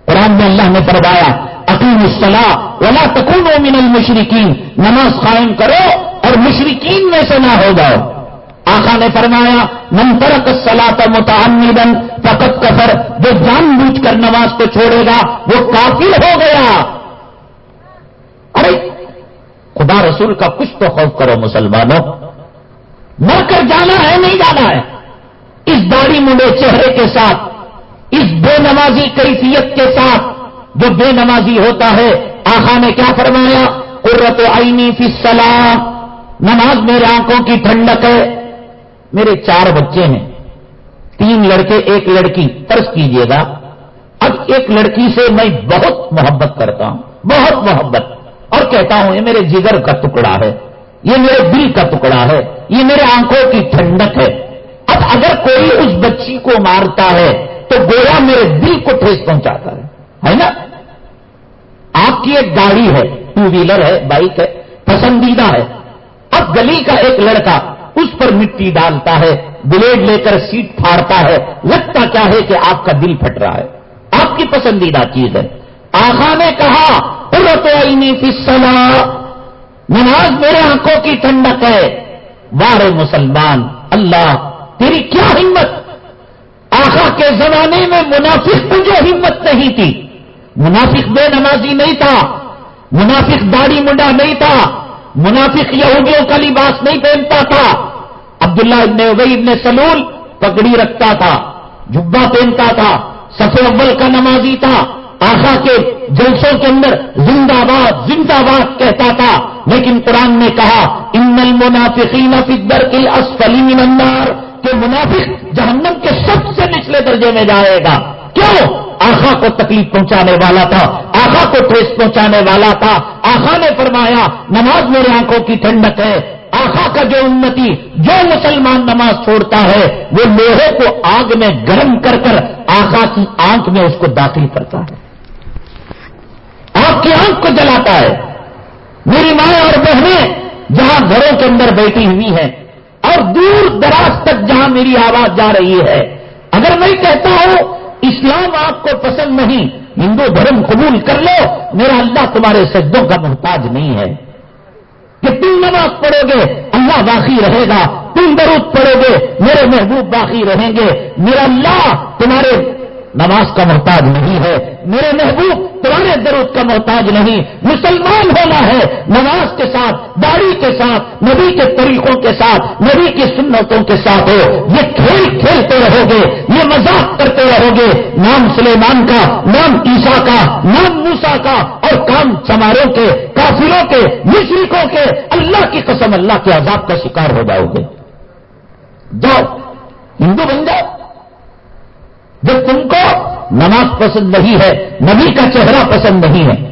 قرآن میں اللہ نے فرمایا عقیم الصلاح ولا تکون من المشرقین نماز قائم کرو اور مشرقین میں سے نہ ہو جاؤ۔ آخا نے فرمایا منترک سلاط متعمدن فقط کفر جو جان بوجھ کر نماز کو چھوڑے گا، وہ کافر ہو گیا۔ ارے، خدا رسول کا کچھ تو خوف کرو مسلمانوں۔ مر کر جانا ہے، نہیں جانا ہے۔ اس داڑھی منڈے چہرے کے ساتھ، اس بے نمازی کیفیت کے ساتھ جو بے نمازی ہوتا ہے آخا نے کیا فرمایا؟ قرت آئینی فی سلام نماز میرے آنکھوں کی ٹھنڈک ہے۔ میرے چار بچے ہیں۔ تین لڑکے، ایک لڑکی ترس کیجیے گا۔ اب ایک لڑکی سے میں بہت محبت کرتا ہوں، بہت محبت۔ اور کہتا ہوں، یہ میرے جگر کا ٹکڑا ہے، یہ میرے دل کا ٹکڑا ہے، یہ میرے آنکھوں کی ٹھنڈک ہے۔ اب اگر کوئی اس بچی کو مارتا ہے، تو گویا میرے دل کو ٹھیس پہنچاتا ہے۔ ہے نا؟ آپ کی ایک گاڑی ہے، ٹو ویلر ہے، بائک ہے، پسندیدہ ہے۔ اب گلی کا ایک لڑکا اس پر مٹی ڈالتا ہے، بلیڈ لے کر سیٹ پھاڑتا ہے، لگتا کیا ہے کہ آپ کا دل پھٹ رہا ہے۔ آپ کی پسندیدہ چیز ہے۔ آخا نے کہا پورتوئی فصلا نماز میرے آنکھوں کی ٹھنڈک ہے۔ وار مسلمان، اللہ تیری کیا ہمت؟ آخا کے زمانے میں منافق کو جو ہمت نہیں تھی، منافق بے نمازی نہیں تھا، منافق داڑھی منڈا نہیں تھا، منافق یہودیوں کا لباس نہیں پہنتا تھا۔ عبداللہ ابن ابئی ابن سلول پگڑی رکھتا تھا جبا پہنتا تھا سفید اول کا نمازی تھا۔ آخا کے جلسوں کے اندر زندہ باد زندہ باد کہتا تھا۔ لیکن قرآن نے کہا، ان المنافقین فی الدرک الاسفل من النار کہ منافق جہنم کے سب سے نچلے درجے میں جائے گا۔ کیوں؟ آخا کو تکلیف پہنچانے والا تھا، آخا کو ٹھیس پہنچانے والا تھا۔ آخا نے فرمایا، نماز میرے آنکھوں کی ٹھنڈک ہے آخا کا جو انتی جو مسلمان نماز چھوڑتا ہے، وہ لوہے کو آگ میں گرم کر کر آخا کی آنکھ میں اس کو داخل کرتا ہے۔ آپ کی آنکھ کو جلاتا ہے۔ میری ماں اور بہنیں جہاں گھروں کے اندر بیٹھی ہوئی ہیں، اور دور دراز تک جہاں میری آواز جا رہی ہے۔ اگر میں کہتا ہوں، اسلام آپ کو پسند نہیں، ہندو دھرم قبول کر لو، میرا اللہ تمہارے سجدوں کا محتاج نہیں ہے۔ کہ تم نماز پڑھو گے، اللہ باقی رہے گا۔ تم درود پڑھو گے، میرے محبوب باقی رہیں گے۔ میرا اللہ تمہارے نماز کا محتاج نہیں ہے، میرے محبوب تمہارے درود کا محتاج نہیں، مسلمان ہونا ہے نماز کے ساتھ، داڑھی کے ساتھ، نبی کے طریقوں کے ساتھ، نبی کی سنتوں کے ساتھ ہو۔ یہ کھیل کھیلتے رہو گے، یہ مذاق کرتے رہو گے۔ نام سلیمان کا، نام عیسا کا، نام موسا کا اور کام چماروں کے، کافروں کے مشرقوں کے۔ اللہ کی قسم، اللہ کے عذاب کا شکار ہو جاؤ گے۔ جاؤ، ہندو بن جاؤ۔ جب تم کو نماز پسند نہیں ہے، نبی کا چہرہ پسند نہیں ہے،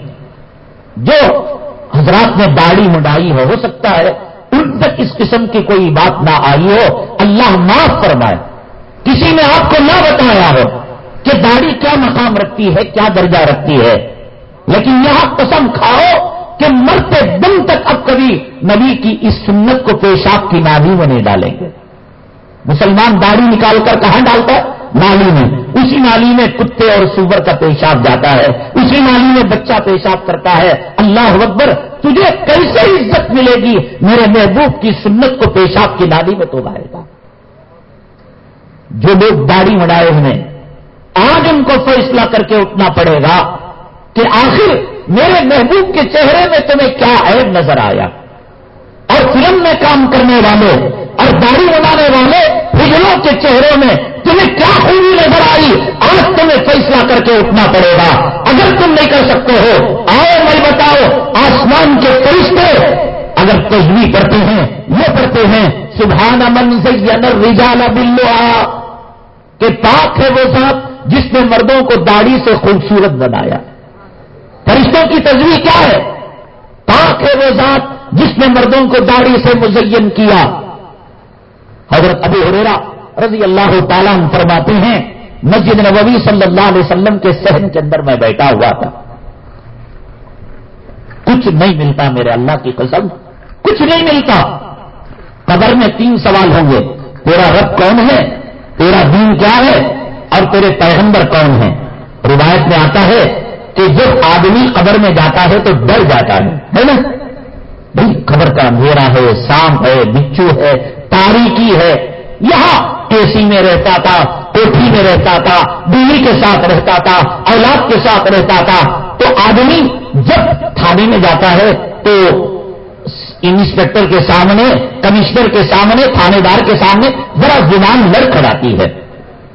جو حضرات نے داڑھی مڈائی ہے، ہو سکتا ہے ان تک اس قسم کی کوئی بات نہ آئی ہو۔ اللہ معاف فرمائے۔ کسی نے آپ کو نہ بتایا ہو کہ داڑھی کیا مقام رکھتی ہے، کیا درجہ رکھتی ہے۔ لیکن یہاں قسم کھاؤ کہ مرتے دم تک اب کبھی نبی کی اس سنت کو پیشاب کی نادی میں نہیں ڈالیں گے۔ مسلمان داڑھی نکال کر کہاں ڈالتا ہے؟ نالی میں۔ اسی نالی میں کتے اور سور کا پیشاب جاتا ہے۔ اسی نالی میں بچہ پیشاب کرتا ہے۔ اللہ اکبر، تجھے کیسے عزت ملے گی؟ میرے محبوب کی سنت کو پیشاب کی نالی میں تو گا۔ جو لوگ داڑھی مڑائے انہیں، آج ان کو فیصلہ کر کے اٹھنا پڑے گا کہ آخر میرے محبوب کے چہرے میں تمہیں کیا عیب نظر آیا۔ اور فلم میں کام کرنے والے اور داڑھی بنانے والے ہجروں کے چہروں میں تمہیں کیا خوبی نظر آئی؟ آج تمہیں فیصلہ کر کے اٹھنا پڑے گا۔ اگر تم نہیں کر سکتے ہو، آؤ میں بتاؤ، آسمان کے فرشتے۔ اگر تجوی کرتے ہیں، یہ پڑھتے ہیں، سبحان امن سے رجالا بلو کہ پاک ہے وہ ذات جس نے مردوں کو داڑھی سے خوبصورت بنایا۔ فرشتوں کی تجویز کیا ہے؟ پاک ہے وہ ذات جس نے مردوں کو داڑھی سے مزین کیا۔ حضرت ابو حریرا رضی اللہ تعالیٰ فرماتے ہیں، مسجد نبوی صلی اللہ علیہ وسلم کے سہن کے اندر میں بیٹھا ہوا تھا۔ کچھ نہیں ملتا میرے اللہ کی قسم، کچھ نہیں ملتا۔ قبر میں تین سوال ہوں گے، تیرا رب کون ہے؟ تیرا دین کیا ہے؟ اور تیرے پیغمبر کون ہیں؟ روایت میں آتا ہے کہ جب آدمی قبر میں جاتا ہے تو ڈر جاتا ہے نا؟ بھائی قبر کا اندھیرا ہے سانپ ہے بچو ہے تاریخی ہے۔ یہاں اے سی میں رہتا تھا کوٹھی میں رہتا تھا، بیوی کے ساتھ رہتا تھا، اولاد کے ساتھ رہتا تھا۔ تو آدمی جب تھانے میں جاتا ہے تو انسپیکٹر کے سامنے، کمشنر کے سامنے تھانے دار کے سامنے بڑا زبان لڑ ہے۔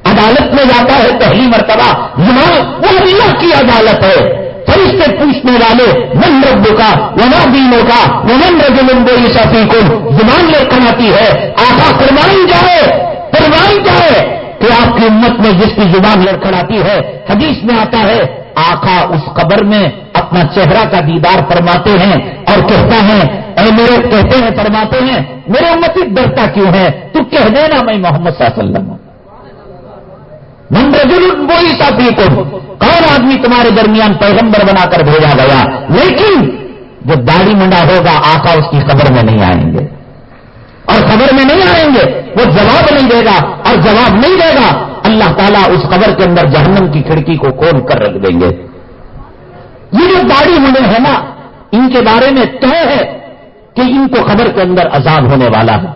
عدالت میں جاتا ہے، پہلی مرتبہ زبان وہ اللہ کی عدالت ہے۔ فرشتے پوچھنے والے، من ربو کا ونا دینوں کا ومن رجل سفی کو زبان لڑ کھڑاتی ہے آخا فرمائی جائے فرمائی جائے کہ آپ کی امت میں جس کی زبان لڑکھڑاتی ہے، حدیث میں آتا ہے، آقا اس قبر میں اپنا چہرہ کا دیدار فرماتے ہیں اور کہتا ہے، اے میرے، کہتے ہیں، فرماتے ہیں، میرے امتی، ڈرتا کیوں ہے؟ تو کہہ دینا میں محمد صلی اللہ علیہ وسلم من وہی ساتھی کو کون آدمی تمہارے درمیان پیغمبر بنا کر بھیجا گیا؟ لیکن جو داڑھی منڈا ہوگا، آقا اس کی خبر میں نہیں آئیں گے۔ اور خبر میں نہیں آئیں گے، وہ جواب نہیں دے گا۔ اور جواب نہیں دے گا، اللہ تعالیٰ اس قبر کے اندر جہنم کی کھڑکی کو کھول کر رکھ دیں گے؟ یہ جو داڑھی ہونے ہیں نا، ان کے بارے میں طے ہے کہ ان کو خبر کے اندر عذاب ہونے والا ہے۔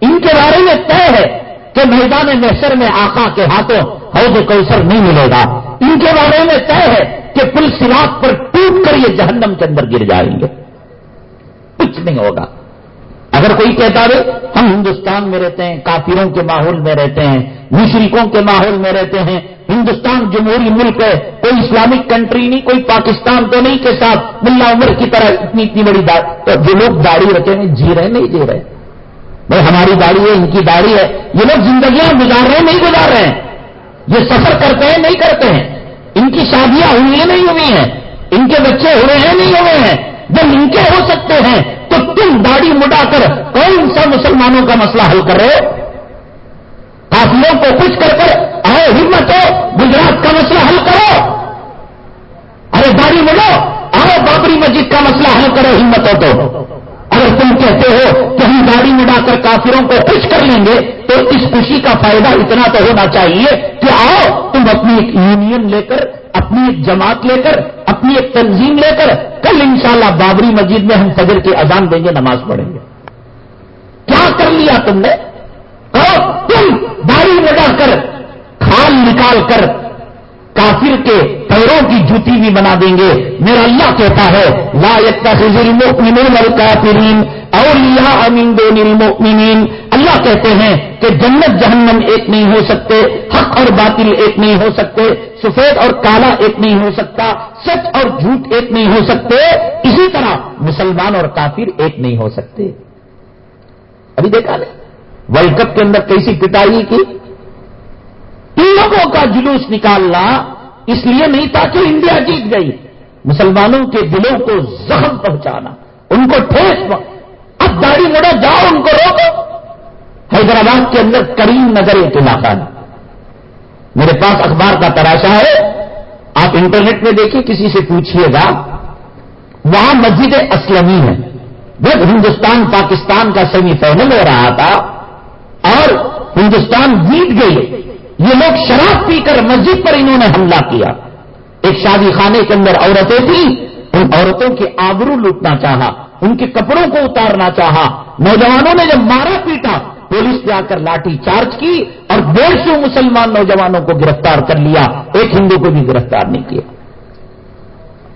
ان کے بارے میں طے ہے کہ میدان محشر میں آقا کے ہاتھوں حوض کوثر نہیں ملے گا۔ ان کے بارے میں طے ہے کہ پل سراغ پر ٹوٹ کر یہ جہنم کے اندر گر جائیں گے۔ کچھ نہیں ہوگا۔ اگر کوئی کہتا ہے، ہم ہندوستان میں رہتے ہیں، کافروں کے ماحول میں رہتے ہیں مشرقوں کے ماحول میں رہتے ہیں، ہندوستان جمہوری ملک ہے، کوئی اسلامک کنٹری نہیں، کوئی پاکستان تو نہیں کے ساتھ۔ ملا عمر کی طرح اتنی اتنی بڑی جو لوگ داڑھی رکھے ہیں جی رہے، نہیں جی رہے۔ بھائی، ہماری داڑھی ہے، ان کی داڑھی ہے۔ یہ لوگ زندگیاں گزار رہے ہیں نہیں گزار رہے ہیں۔ یہ سفر کرتے ہیں، نہیں کرتے ہیں۔ ان کی شادیاں ہوئی ہیں نہیں ہوئی ہیں۔ ان کے بچے ہوئے ہیں، نہیں ہوئے ہیں۔ جب ان کے ہو سکتے ہیں، تو تم داڑھی مڈا کر کون سا مسلمانوں کا مسئلہ حل کر رہے ہو کافیوں کو کچھ کر کر آئے ہمت ہو، گجرات کا مسئلہ حل کرو۔ ارے داڑھی ملو آؤ بابری مسجد کا مسئلہ حل کرو ہمت ہو تو اگر تم کہتے ہو کہ ہم داڑھی مڈا کر کافروں کو خوش کر لیں گے اس خوشی کا فائدہ اتنا تو ہونا چاہیے کہ آؤ، تم اپنی ایک یونین لے کر، اپنی ایک جماعت لے کر، اپنی ایک تنظیم لے کر، کل انشاءاللہ بابری مسجد میں ہم فجر کی اذان دیں گے، نماز پڑھیں گے۔ کیا کر لیا تم نے؟ تم داڑھی لگا کر، کھال نکال کر، کافر کے پیروں کی جوتی بھی بنا دیں گے۔ میرا اللہ کہتا ہے، لا المؤمنون الکافرین اولیاء امین دون المؤمنین۔ اللہ کہتے ہیں کہ جنت جہنم ایک نہیں ہو سکتے، حق اور باطل ایک نہیں ہو سکتے، سفید اور کالا ایک نہیں ہو سکتا، سچ اور جھوٹ ایک نہیں ہو سکتے، اسی طرح مسلمان اور کافر ایک نہیں ہو سکتے۔ ابھی دیکھا نہیں؟ ورلڈ کپ کے اندر کیسی پٹائی کی؟ ان لوگوں کا جلوس نکالنا اس لیے نہیں تھا کہ انڈیا جیت گئی، مسلمانوں کے دلوں کو زخم پہنچانا، ان کو ٹھیس اب داڑھی مڑا، جاؤ ان کو روکو حیدرآباد کے اندر کریم نگر ایک علاقہ ہے میرے پاس اخبار کا تراشا ہے۔ آپ انٹرنیٹ میں دیکھیں، کسی سے پوچھئے گا۔ وہاں مسجد اسلمی ہے۔ جب ہندوستان، پاکستان کا سیمی فائنل ہو رہا تھا۔ اور ہندوستان جیت گئی۔ یہ لوگ شراب پی کر مسجد پر انہوں نے حملہ کیا۔ ایک شادی خانے کے اندر عورتیں تھیں۔ ان عورتوں کے آبرو لوٹنا چاہا۔ ان کے کپڑوں کو اتارنا چاہا۔ نوجوانوں نے جب مارا پیٹا پولیس نے آ کر لاٹھی چارج کی اور ڈیڑھ سو مسلمان نوجوانوں کو گرفتار کر لیا۔ ایک ہندو کو بھی گرفتار نہیں کیا۔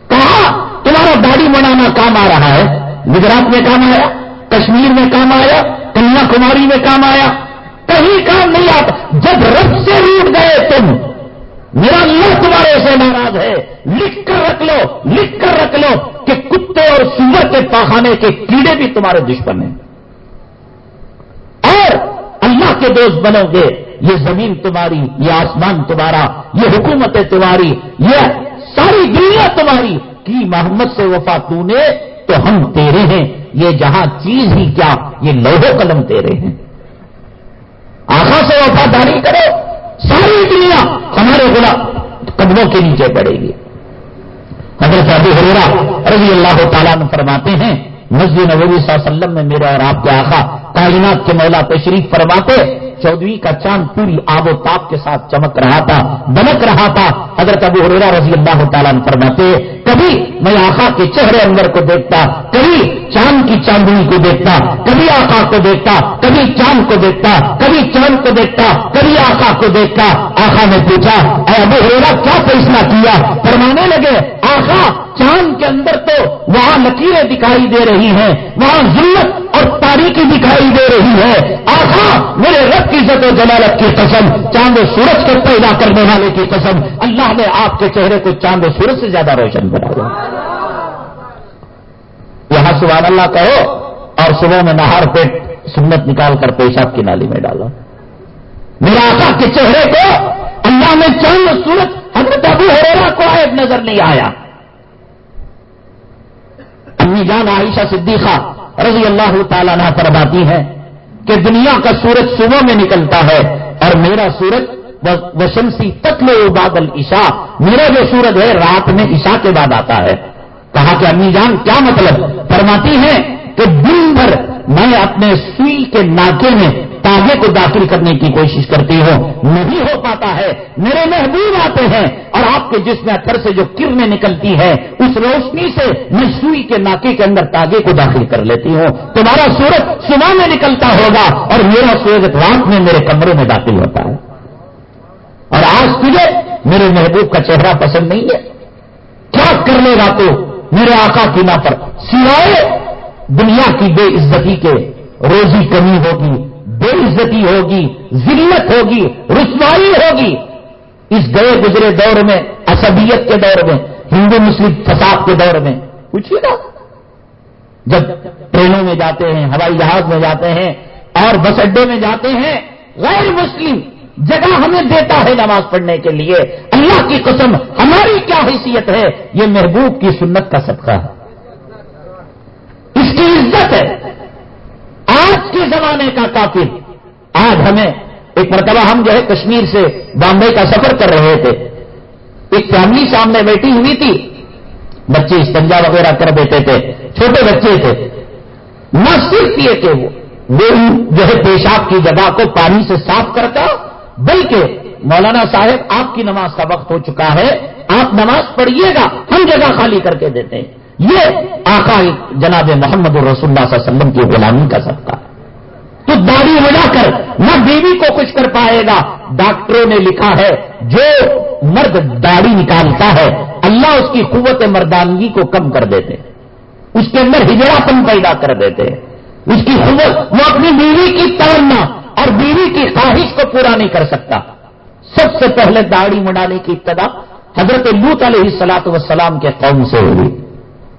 کہا، تمہارا داڑھی بنانا کام آ رہا ہے۔ گجرات میں کام آیا، کشمیر میں کام آیا کنیا کماری میں کام آیا۔ کہیں کام نہیں آتا۔ جب رب سے روٹ گئے تم، میرا اللہ تمہارے سے ناراض ہے۔ لکھ کر رکھ لو، لکھ کر رکھ لو کہ کتے اور سور کے پاخانے کے کیڑے بھی تمہارے دشمن ہیں۔ اور اللہ کے دوست بنو گے. یہ زمین تمہاری، یہ آسمان تمہارا، یہ حکومت تمہاری، یہ ساری دنیا تمہاری. کی محمد سے وفا تو نے، تو ہم تیرے ہیں. یہ جہاں چیز ہی کیا، یہ لوہو قلم تیرے ہیں. آخا سے وفاداری کرو. ساری دنیا ہمارے گلا قدموں کے نیچے پڑے گی. حضرت ابو حرا رضی اللہ تعالیٰ نے فرماتے ہیں مسجد نبوی صلی اللہ علیہ وسلم میں میرے اور آپ کے آخا کائنات کے مولا تشریف فرماتے چودھری کا چاند پوری آب و تاب کے ساتھ چمک رہا تھا، دمک رہا تھا، حضرت ابو حریرا رضی اللہ تعالیٰ نے فرماتے کبھی میں آخا کے چہرے اندر کو دیکھتا، کبھی چاند کی چاندنی کو دیکھتا، کبھی آخا کو دیکھتا، کبھی چاند کو دیکھتا، کبھی چاند کو دیکھتا، کبھی آخا کو دیکھتا۔ آخا نے پوچھا، اے ابو حریرا کیا فیصلہ کیا؟ فرمانے لگے آخا چاند کے اندر تو وہاں لکیریں دکھائی دے رہی ہیں، وہاں ذلت اور تاریخی دکھائی دے رہی ہے۔ آخا میرے رب کی عزت و جلالت کی قسم، چاند و سورج کو پیدا کرنے والے کی قسم۔ اللہ نے آپ کے چہرے کو چاند و سورج سے زیادہ روشن بنایا یہاں سبحان اللہ کہو اور صبح میں نہار پیٹ سنت نکال کر پیشاب کی نالی میں ڈالا۔ میرا آقا کے چہرے کو اللہ نے چاند و سورج حضرت ابو ہو کو ایک نظر نہیں آیا۔ امی جان عائشہ صدیقہ رضی اللہ تعالیٰ نہ فرماتی ہے کہ دنیا کا سورج صبح میں نکلتا ہے اور میرا سورج وشمسی تتل بادل عشاء میرا جو سورج ہے، رات میں عشاء کے بعد آتا ہے۔ کہا کہ امی جان، کیا مطلب؟ فرماتی ہے کہ دن بھر میں اپنے سوئی کے ناکے میں تاغے کو داخل کرنے کی کوشش کرتی ہوں۔ نہیں ہو پاتا ہے۔ میرے محبوب آتے ہیں اور آپ کے جسم اتر سے جو کرنیں نکلتی ہے اس روشنی سے میں سوئی کے ناکے کے اندر تاغے کو داخل کر لیتی ہوں۔ تمہارا سورج صبح میں نکلتا ہوگا اور میرا سورج رات میں میرے کمرے میں داخل ہوتا ہے۔ اور آج تجھے میرے محبوب کا چہرہ پسند نہیں ہے۔ کیا کر لے گا تو میرے آقا کی نا پر؟ سوائے دنیا کی بے عزتی کے روزی کمی ہوگی، بے عزتی ہوگی، ذلت ہوگی، رسوائی ہوگی۔ اس گئے گزرے دور میں اسبیت کے دور میں، ہندو مسلم فساد کے دور میں، پوچھیے نا۔ جب ٹرینوں میں جاتے ہیں، ہوائی جہاز میں جاتے ہیں اور بس اڈے میں جاتے ہیں، غیر مسلم جگہ ہمیں دیتا ہے نماز پڑھنے کے لیے، اللہ کی قسم ہماری کیا حیثیت ہے؟ یہ محبوب کی سنت کا صدقہ ہے۔ اس کی عزت ہے۔ آج کے زمانے کا کافر آج ہمیں ایک مرتبہ ہم جو ہے کشمیر سے بامبے کا سفر کر رہے تھے۔ ایک فیملی سامنے بیٹھی ہوئی تھی۔ بچے استنجا وغیرہ کر دیتے تھے۔ چھوٹے بچے تھے۔ نہ صرف یہ کہ وہ جو ہے پیشاب کی جگہ کو پانی سے صاف کرتا بلکہ مولانا صاحب، آپ کی نماز کا وقت ہو چکا ہے، آپ نماز پڑھیے گا، ہم جگہ خالی کر کے دیتے ہیں۔ یہ آقا جناب محمد الرسول اللہ صلی اللہ علیہ وسلم کی غلامی کا سب کا تو داڑھی ملا کر نہ بیوی کو کچھ کر پائے گا۔ ڈاکٹروں نے لکھا ہے، جو مرد داڑھی نکالتا ہے، اللہ اس کی قوت مردانگی کو کم کر دیتے اس کے اندر ہجڑا پن پیدا کر دیتے اس کی قوت، وہ اپنی بیوی کی تمنا اور بیوی کی خواہش کو پورا نہیں کر سکتا۔ سب سے پہلے داڑھی مڈانے کی ابتدا حضرت لوت علیہ السلاط وسلام کے قوم سے ہوئی۔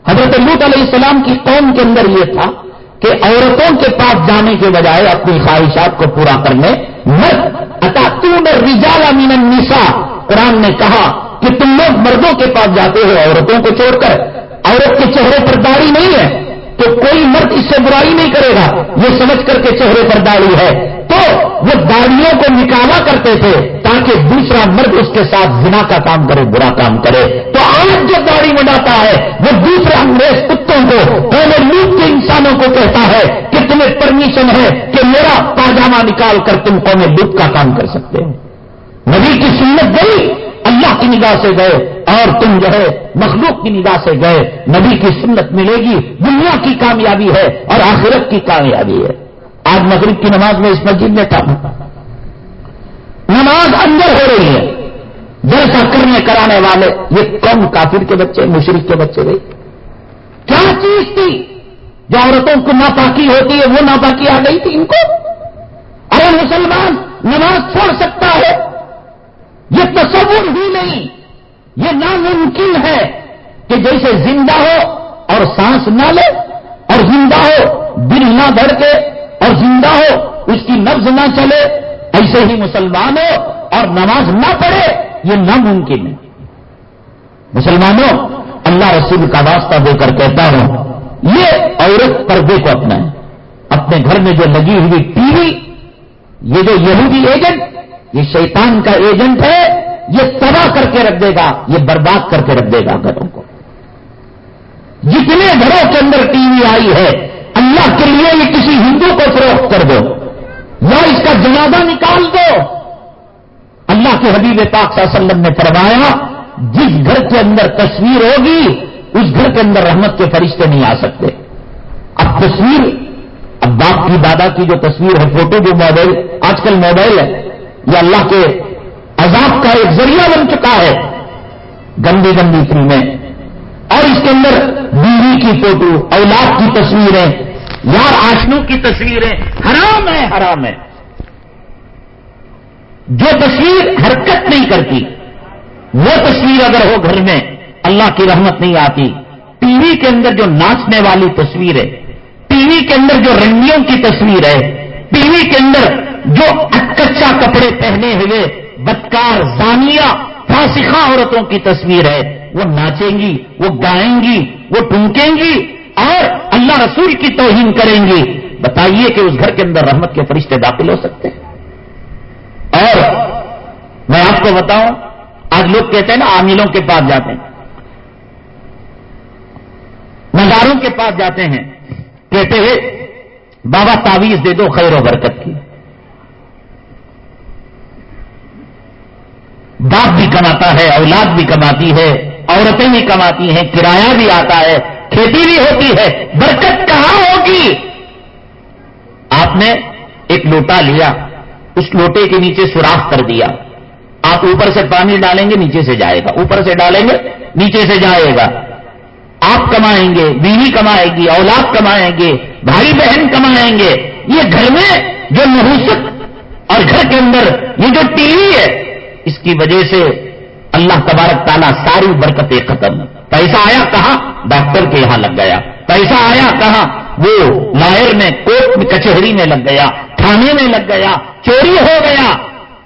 حضرت لوت علیہ السلام کی قوم کے اندر یہ تھا کہ عورتوں کے پاس جانے کے بجائے اپنی خواہشات کو پورا کرنے، مرد اتاتون رجال امین النساء۔ قرآن نے کہا کہ تم لوگ مردوں کے پاس جاتے ہو عورتوں کو چھوڑ کر۔ عورت کے چہرے پر داڑھی نہیں ہے۔ تو کوئی مرد اس سے برائی نہیں کرے گا، یہ سمجھ کر کے چہرے پر داڑھی ہے۔ تو وہ داڑیوں کو نکالا کرتے تھے تاکہ دوسرا مرد اس کے ساتھ زنا کا کام کرے، برا کام کرے۔ تو آج جو داڑھی مناتا ہے، وہ دوسرے انگریز کتوں کو پہلے لوٹ کے انسانوں کو کہتا ہے کہ تمہیں پرمیشن ہے کہ میرا پاجامہ نکال کر تم قوم لوٹ کا کام کر سکتے ہو۔ نبی کی سنت گئی اللہ کی نگاہ سے گئے۔ اور تم جو ہے مخلوق کی نگاہ سے گئے، نبی کی سنت ملے گی، دنیا کی کامیابی ہے اور آخرت کی کامیابی ہے۔ آج مغرب کی نماز میں اس مسجد میں تھا۔ نماز اندر ہو رہی ہے۔ جلسہ کرنے کرانے والے، یہ کم کافر کے بچے مشرق کے بچے گئی کیا چیز تھی؟ جو عورتوں کو ناپاکی ہوتی ہے، وہ ناپاکی آ گئی تھی ان کو۔ ارے مسلمان، نماز چھوڑ سکتا ہے۔ یہ تصور ہی نہیں۔ یہ ناممکن ہے کہ جیسے زندہ ہو اور سانس نہ لے اور زندہ ہو، دل نہ دھڑ کے اور زندہ ہو، اس کی نبز نہ چلے، ایسے ہی مسلمان ہو اور نماز نہ پڑھے، یہ ناممکن ہے۔ مسلمانوں، اللہ رسول کا واسطہ دے کر کہتا ہوں، یہ عورت پردے کو اپنا ہے۔ اپنے گھر میں جو لگی ہوئی ٹی وی، یہ جو یہودی ایجنٹ یہ شیطان کا ایجنٹ ہے یہ تباہ کر کے رکھ دے گا، یہ برباد کر کے رکھ دے گا گھروں کو۔ جتنے گھروں کے اندر ٹی وی آئی ہے، اللہ کے لیے یہ کسی ہندو کو فروخت کر دو، یا اس کا جنازہ نکال دو۔ اللہ کے حبیب پاک صلی اللہ علیہ وسلم نے فرمایا، جس گھر کے اندر تصویر ہوگی، اس گھر کے اندر رحمت کے فرشتے نہیں آ سکتے۔ اب تصویر، اب باپ کی دادا کی جو تصویر ہے، فوٹو جو موبائل آج کل موبائل ہے، یہ اللہ کے عذاب کا ایک ذریعہ بن چکا ہے۔ گندی گندی فلمیں۔ اور اس کے اندر بیوی کی فوٹو، اولاد کی تصویریں، یار آشنوں کی تصویریں۔ حرام ہے حرام ہے۔ جو تصویر حرکت نہیں کرتی، وہ تصویر اگر ہو گھر میں، اللہ کی رحمت نہیں آتی۔ ٹی وی کے اندر جو ناچنے والی تصویر ہے، ٹی وی کے اندر جو رنگیوں کی تصویر ہے، ٹی وی کے اندر جو اچھا کپڑے پہنے ہوئے بدکار زانیہ فاسخہ عورتوں کی تصویر ہے۔ وہ ناچیں گی، وہ گائیں گی، وہ ٹونکیں گی اور اللہ رسول کی توہین کریں گی۔ بتائیے کہ اس گھر کے اندر رحمت کے فرشتے داخل ہو سکتے ہیں؟ اور میں آپ کو بتاؤں، آج لوگ کہتے ہیں نا، عاملوں کے پاس جاتے ہیں۔ مزاروں کے پاس جاتے ہیں۔ کہتے ہیں، بابا تعویذ دے دو خیر و برکت کی۔ باپ بھی کماتا ہے، اولاد بھی کماتی ہے، عورتیں بھی کماتی ہیں، کرایہ بھی آتا ہے، کھیتی بھی ہوتی ہے، برکت کہاں ہوگی؟ آپ نے ایک لوٹا لیا، اس لوٹے کے نیچے سوراخ کر دیا۔ آپ اوپر سے پانی ڈالیں گے، نیچے سے جائے گا۔ اوپر سے ڈالیں گے، نیچے سے جائے گا۔ آپ کمائیں گے، بیوی کمائے گی، اولاد کمائیں گے، بھائی بہن کمائیں گے۔ یہ گھر میں جو نحوست اور گھر کے اندر یہ جو ٹی وی ہے اس کی وجہ سے اللہ تبارک تعالیٰ ساری برکتیں ختم۔ پیسہ آیا کہاں؟ ڈاکٹر کے یہاں لگ گیا۔ پیسہ آیا کہاں؟ وہ لائر میں، کوٹ میں، کچہری میں لگ گیا، تھانے میں لگ گیا، چوری ہو گیا۔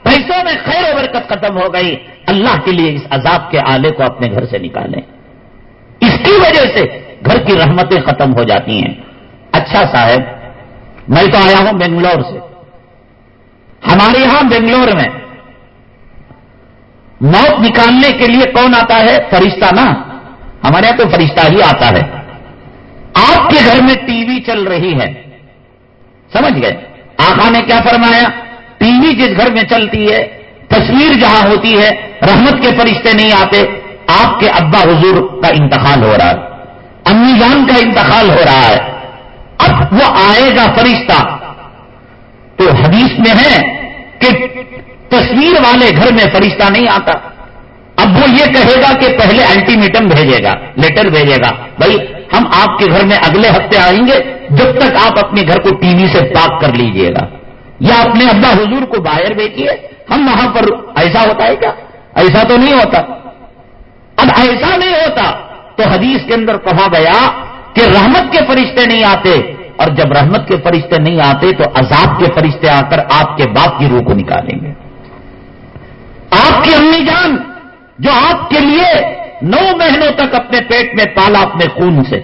پیسوں میں خیر و برکت ختم ہو گئی۔ اللہ کے لیے اس عذاب کے آلے کو اپنے گھر سے نکالیں۔ اس کی وجہ سے گھر کی رحمتیں ختم ہو جاتی ہیں۔ اچھا صاحب، میں تو آیا ہوں بنگلور سے۔ ہمارے یہاں بنگلور میں موت نکالنے کے لیے کون آتا ہے؟ فرشتہ نا۔ ہمارے یہاں تو فرشتہ ہی آتا ہے۔ آپ کے گھر میں ٹی وی چل رہی ہے۔ سمجھ گئے؟ آقا نے کیا فرمایا؟ ٹی وی جس گھر میں چلتی ہے، تصویر جہاں ہوتی ہے، رحمت کے فرشتے نہیں آتے۔ آپ کے ابا حضور کا انتقال ہو رہا ہے۔ امی جان کا انتقال ہو رہا ہے۔ اب وہ آئے گا فرشتہ۔ تو حدیث میں ہے کہ تصویر والے گھر میں فرشتہ نہیں آتا۔ اب وہ یہ کہے گا کہ پہلے الٹیمیٹم بھیجے گا لیٹر بھیجے گا۔ بھائی، ہم آپ کے گھر میں اگلے ہفتے آئیں گے، جب تک آپ اپنے گھر کو ٹی وی سے پاک کر لیجیے گا۔ یا اپنے ابا حضور کو باہر بھیجیے ہم وہاں پر ایسا ہوتا ہے کیا؟ ایسا تو نہیں ہوتا۔ اب ایسا نہیں ہوتا تو حدیث کے اندر کہا گیا کہ رحمت کے فرشتے نہیں آتے۔ اور جب رحمت کے فرشتے نہیں آتے تو عذاب کے فرشتے آ کر آپ کے باپ کی روح کو نکالیں گے۔ آپ کی امی جان جو آپ کے لیے نو مہینوں تک اپنے پیٹ میں پالا اپنے خون سے۔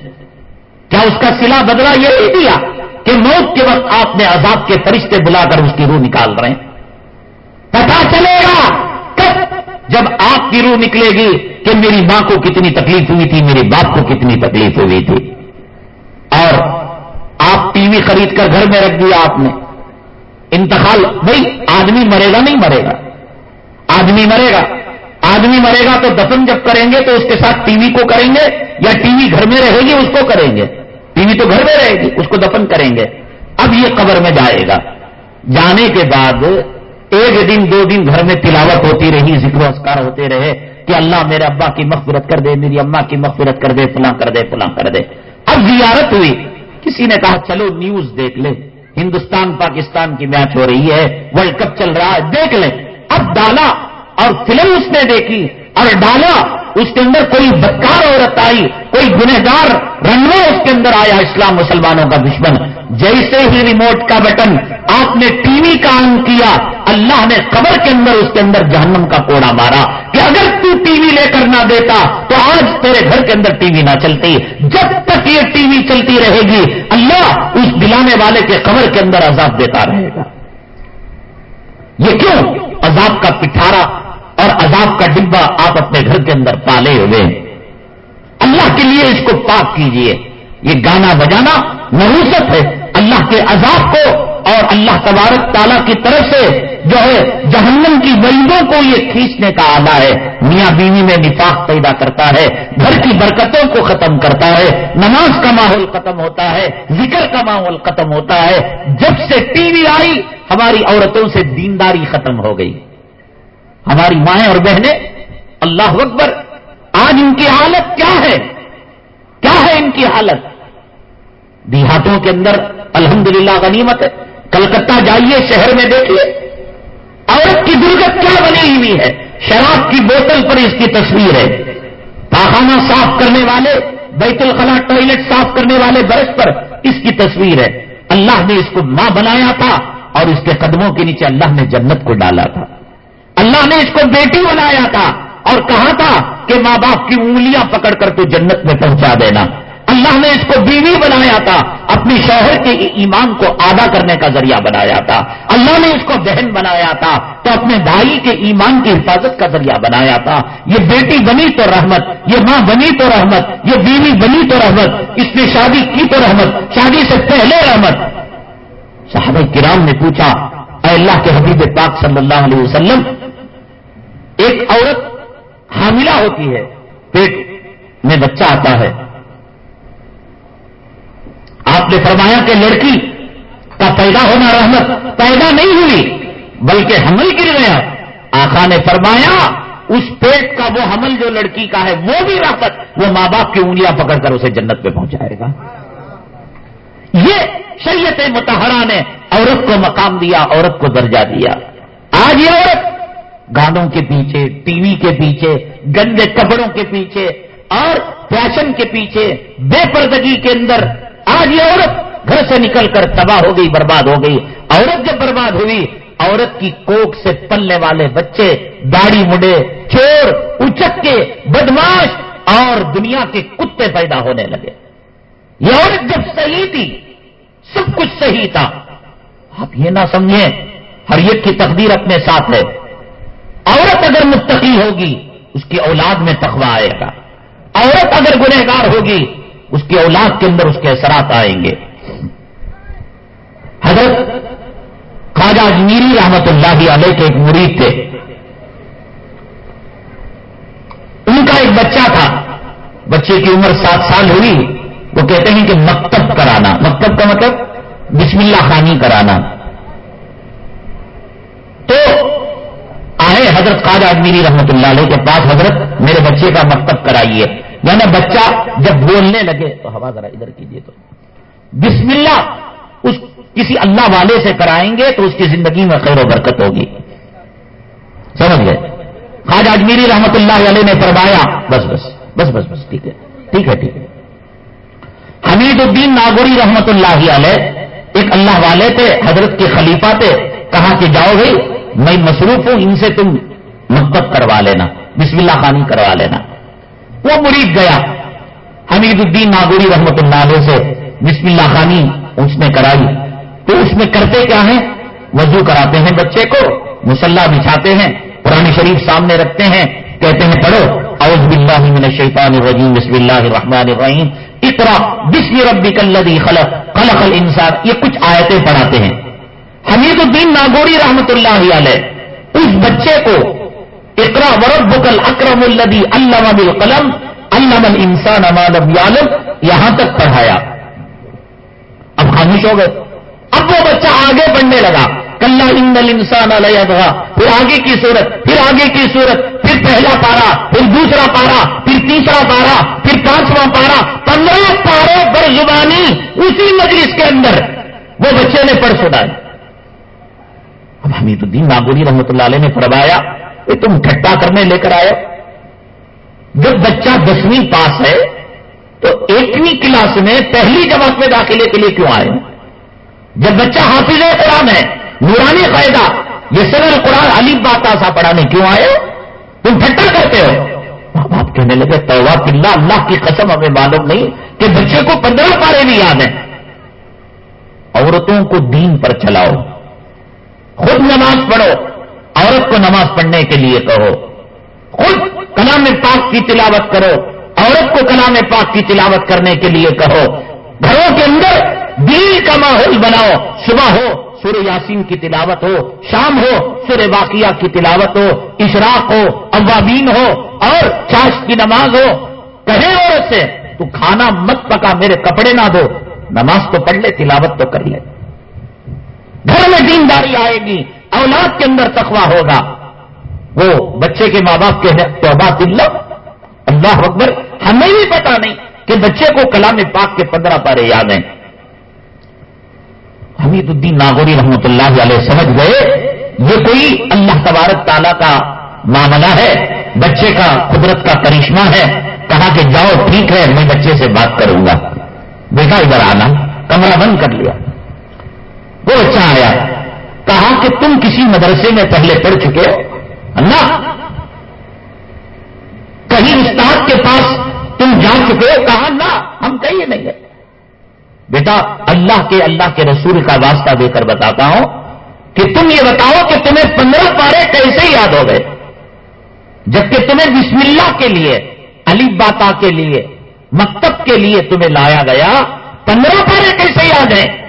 کیا اس کا سلا بدلا یہ نہیں دیا کہ موت کے وقت آپ نے عذاب کے فرشتے بلا کر اس کی روح نکال رہے ہیں؟ پتا چلے گا کب جب آپ کی روح نکلے گی کہ میری ماں کو کتنی تکلیف ہوئی تھی، میرے باپ کو کتنی تکلیف ہوئی تھی۔ اور آپ ٹی وی خرید کر گھر میں رکھ دیا آپ نے۔ انتقال، بھائی، آدمی مرے گا نہیں مرے گا۔ آدمی مرے گا۔ آدمی مرے گا تو دفن جب کریں گے تو اس کے ساتھ ٹی وی کو کریں گے یا ٹی وی گھر میں رہے گی اس کو کریں گے۔ ٹی وی تو گھر میں رہے گی، اس کو دفن کریں گے۔ اب یہ قبر میں جائے گا۔ جانے کے بعد ایک دن، دو دن گھر میں تلاوت ہوتی رہی، ذکر و اسکار ہوتے رہے کہ اللہ میرے ابا کی مغفرت کر دے، میری اما کی مغفرت کر دے، فلاں کر دے، فلاں کر دے۔ اب زیارت ہوئی۔ کسی نے کہا، چلو نیوز دیکھ لے۔ ہندوستان، پاکستان کی میچ ہو رہی ہے، ورلڈ کپ چل رہا ہے، دیکھ لیں اب ڈالا۔ اور فلم اس نے دیکھی اور ڈالا، اس کے اندر کوئی بدکار عورت آئی، کوئی گنہگار رنگو اس کے اندر آیا اسلام مسلمانوں کا دشمن۔ جیسے ہی ریموٹ کا بٹن آپ نے ٹی وی کا آن کیا، اللہ نے قبر کے اندر اس کے اندر جہنم کا کوڑا مارا کہ اگر تو ٹی وی لے کر نہ دیتا تو آج تیرے گھر کے اندر ٹی وی نہ چلتی۔ جب تک یہ ٹی وی چلتی رہے گی، اللہ اس دلانے والے کے قبر کے اندر عذاب دیتا رہے گا۔ یہ کیوں؟ عذاب کا پٹھارا اور عذاب کا ڈبا آپ اپنے گھر کے اندر پالے ہوئے اللہ کے لیے اس کو پاک کیجیے۔ یہ گانا بجانا نحوست ہے۔ اللہ کے عذاب کو اور اللہ تبارک تعالیٰ کی طرف سے جو ہے جہنم کی وعیدوں کو یہ کھینچنے کا آلہ ہے۔ میاں بیوی میں نفاق پیدا کرتا ہے، گھر کی برکتوں کو ختم کرتا ہے۔ نماز کا ماحول ختم ہوتا ہے، ذکر کا ماحول ختم ہوتا ہے۔ جب سے ٹی وی آئی، ہماری عورتوں سے دینداری ختم ہو گئی۔ ہماری مائیں اور بہنیں، اللہ اکبر، آج ان کی حالت کیا ہے؟ کیا ہے ان کی حالت؟ دیہاتوں کے اندر الحمدللہ غنیمت ہے۔ کلکتہ جائیے، شہر میں دیکھیے۔ عورت کی درگت کیا بنی ہوئی ہے؟ شراب کی بوتل پر اس کی تصویر ہے۔ پاخانہ صاف کرنے والے، بیت الخلا ٹوائلٹ صاف کرنے والے برش پر اس کی تصویر ہے۔ اللہ نے اس کو ماں بنایا تھا اور اس کے قدموں کے نیچے اللہ نے جنت کو ڈالا تھا۔ اللہ نے اس کو بیٹی بنایا تھا اور کہا تھا کہ ماں باپ کی انگلیاں پکڑ کر تو جنت میں پہنچا دینا۔ اللہ نے اس کو بیوی بنایا تھا، اپنی شوہر کے ایمان کو آدھا کرنے کا ذریعہ بنایا تھا۔ اللہ نے اس کو بہن بنایا تھا، تو اپنے بھائی کے ایمان کی حفاظت کا ذریعہ بنایا تھا۔ یہ بیٹی بنی تو رحمت، یہ ماں بنی تو رحمت، یہ بیوی بنی تو رحمت، اس نے شادی کی تو رحمت، شادی سے پہلے رحمت۔ صحابہ کرام نے پوچھا اے اللہ کے حبیب پاک صلی اللہ علیہ وسلم، ایک عورت حاملہ ہوتی ہے، پیٹ میں بچہ آتا ہے۔ آپ نے فرمایا کہ لڑکی کا پیدا ہونا رحمت پیدا نہیں ہوئی، بلکہ حمل گر گیا۔ آخا نے فرمایا، اس پیٹ کا وہ حمل جو لڑکی کا ہے، وہ بھی رحمت، وہ ماں باپ کی انگلیاں پکڑ کر اسے جنت پہ پہنچائے گا۔ یہ شریعت متحرہ نے عورت کو مقام دیا، عورت کو درجہ دیا۔ آج یہ عورت گانوں کے پیچھے، ٹی وی کے پیچھے، گندے کپڑوں کے پیچھے اور فیشن کے پیچھے، بے پردگی کے اندر آج یہ عورت گھر سے نکل کر تباہ ہو گئی، برباد ہو گئی۔ عورت جب برباد ہوئی، عورت کی کوک سے پلنے والے بچے، داڑھی مڈے، چور، اچک کے بدماش اور دنیا کے کتے پیدا ہونے لگے۔ یہ عورت جب صحیح تھی، سب کچھ صحیح تھا۔ آپ یہ نہ سمجھیں ہر ایک کی تقدیر اپنے ساتھ ہے۔ عورت اگر متقی ہوگی، اس کی اولاد میں تخوا آئے گا۔ عورت اگر گنہگار ہوگی، اس کی اولاد کے اندر اس کے اثرات آئیں گے۔ حضرت خواجہ اجمیری رحمت اللہ علیہ کے ایک مرید تھے۔ ان کا ایک بچہ تھا۔ بچے کی عمر سات سال ہوئی۔ وہ کہتے ہیں کہ مکتب کرانا۔ مکتب کا مطلب بسم اللہ خانی کرانا۔ تو آئے حضرت خواجہ اجمیری رحمت اللہ علیہ کے پاس حضرت میرے بچے کا مکتب کرائیے۔ یعنی بچہ جب بولنے لگے تو ہوا ذرا ادھر کیجیے تو۔ بسم اللہ، اس کسی اللہ والے سے کرائیں گے تو اس کی زندگی میں خیر و برکت ہوگی۔ سمجھ گئے؟ خواجہ اجمیری رحمت اللہ علیہ نے فرمایا، بس بس بس بس بس، ٹھیک ہے ٹھیک ہے ٹھیک ہے۔ حمید الدین ناگوری رحمت اللہ علیہ ایک اللہ والے تھے، حضرت کے خلیفہ تھے کہا کہ جاؤ بھائی، میں مصروف ہوں، ان سے تم محبت کروا لینا، بسم اللہ خانی کروا لینا۔ وہ مرید گیا، حمید الدین ناگوری رحمت اللہ علیہ سے بسم اللہ خانی اس نے کرائی۔ تو اس میں کرتے کیا ہیں؟ وضو کراتے ہیں بچے کو، مسلح بچھاتے ہیں، قرآن شریف سامنے رکھتے ہیں، کہتے ہیں پڑھو، اعوذ باللہ من الشیطان الرجیم، بسم اللہ الرحمن الرحیم۔ اقرا بسم ربک الذی خلق خلق الانسان، یہ کچھ آیتیں پڑھاتے ہیں۔ حمید الدین ناگوری رحمت اللہ علیہ اس بچے کو اقرا ورب بکل اکرم الدی اللہ قلم اللہ انسان امالم یہاں تک پڑھایا۔ اب خاموش ہو گئے۔ اب وہ بچہ آگے بڑھنے لگا۔ کل انسان علیہ پھر آگے کی صورت، پھر آگے کی صورت، پھر پہلا پارا، پھر دوسرا پارا، پھر تیسرا پارا، پھر پانچواں پارا زبانی اسی مجلس کے اندر وہ بچے نے پڑھ سنائی اب حمید الدین ناگوری رحمت اللہ علیہ نے فرمایا تم ٹھٹا کرنے لے کر آئے جب بچہ دسویں پاس ہے تو ایکویں کلاس میں پہلی جماعت میں داخلے کے لیے کیوں آئے جب بچہ حافظ قرآن ہے، نورانی قاعدہ، یہ سر قرآن علی بات سا پڑھانے کیوں آئے تم ٹھٹر کرتے ہو۔ ماں باپ کہنے لگے، توبہ کلّا اللہ کی قسم ہمیں معلوم نہیں کہ بچے کو پندرہ پارے بھی یاد ہیں۔ عورتوں کو دین پر چلاؤ۔ خود نماز پڑھو۔ عورت کو نماز پڑھنے کے لیے کہو۔ خود کلام پاک کی تلاوت کرو۔ عورت کو کلام پاک کی تلاوت کرنے کے لیے کہو۔ گھروں کے اندر دین کا ماحول بناؤ۔ صبح ہو۔ سورہ یاسین کی تلاوت ہو، شام ہو، سورہ واقعہ کی تلاوت ہو، اشراق ہو، اوابین ہو، اور چاش کی نماز ہو۔ کہیں عورت سے، تو کھانا مت پکا، میرے کپڑے نہ دو نماز تو پڑھ لے، تلاوت تو کر لے۔ گھر میں دینداری آئے گی، اولاد کے اندر تخوا ہوگا۔ وہ بچے کے ماں باپ کے توبہ دل اللہ اکبر، ہمیں بھی پتا نہیں کہ بچے کو کلام پاک کے پندرہ پارے یاد ہیں۔ حمید الدین ناگوری رحمت اللہ علیہ سمجھ گئے، یہ کوئی اللہ تبارک تعالیٰ کا معاملہ ہے، بچے کا، قدرت کا کرشمہ ہے، کہا کہ جاؤ ٹھیک ہے، میں بچے سے بات کروں گا۔ بیٹا ادھر آنا، کمرہ بند کر لیا۔ وہ بچہ آیا، کہا کہ تم کسی مدرسے میں پہلے پڑھ چکے ہو؟ اللہ! کہیں استاد کے پاس تم جا چکے ہو؟ کہا، نہ، ہم کہیں نہیں گئے بیٹا، اللہ کے اللہ کے رسول کا واسطہ دے کر بتاتا ہوں کہ تم یہ بتاؤ کہ تمہیں پندرہ پارے کیسے یاد ہو گئے؟ جبکہ تمہیں بسم اللہ کے لیے، علی باتا کے لیے، مکتب کے لیے تمہیں لایا گیا، پندرہ پارے کیسے یاد ہیں؟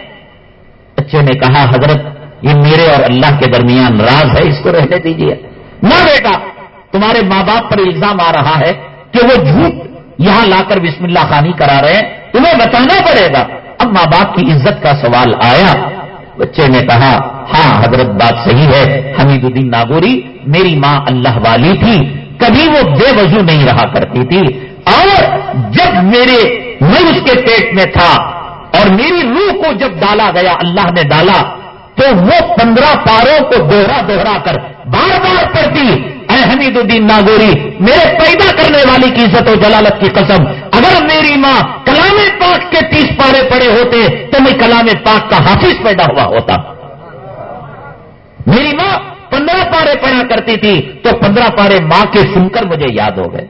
بچے نے کہا، حضرت، یہ میرے اور اللہ کے درمیان راز ہے، اس کو رہنے دیجیے نہ بیٹا، تمہارے ماں باپ پر الزام آ رہا ہے کہ وہ جھوٹ یہاں لا کر بسم اللہ خانی کرا رہے ہیں۔ تمہیں بتانا پڑے گا۔ اب ماں باپ کی عزت کا سوال آیا، بچے نے کہا ہاں حضرت بات صحیح ہے، حمید الدین ناگوری میری ماں اللہ والی تھی، کبھی وہ بے وضو نہیں رہا کرتی تھی۔ اور جب میرے میں اس کے پیٹ میں تھا اور میری روح کو جب ڈالا گیا، اللہ نے ڈالا، تو وہ پندرہ پاروں کو دوہرا دوہرا کر بار بار پڑتی اے حمید الدین ناگوری، میرے پیدا کرنے والی کی عزت و جلالت کی قسم، اگر میری ماں کلام پاک کے تیس پارے پڑے ہوتے تو میں کلام پاک کا حافظ پیدا ہوا ہوتا۔ میری ماں پندرہ پارے پڑھا کرتی تھی تو پندرہ پارے ماں کے سن کر مجھے یاد ہو گئے۔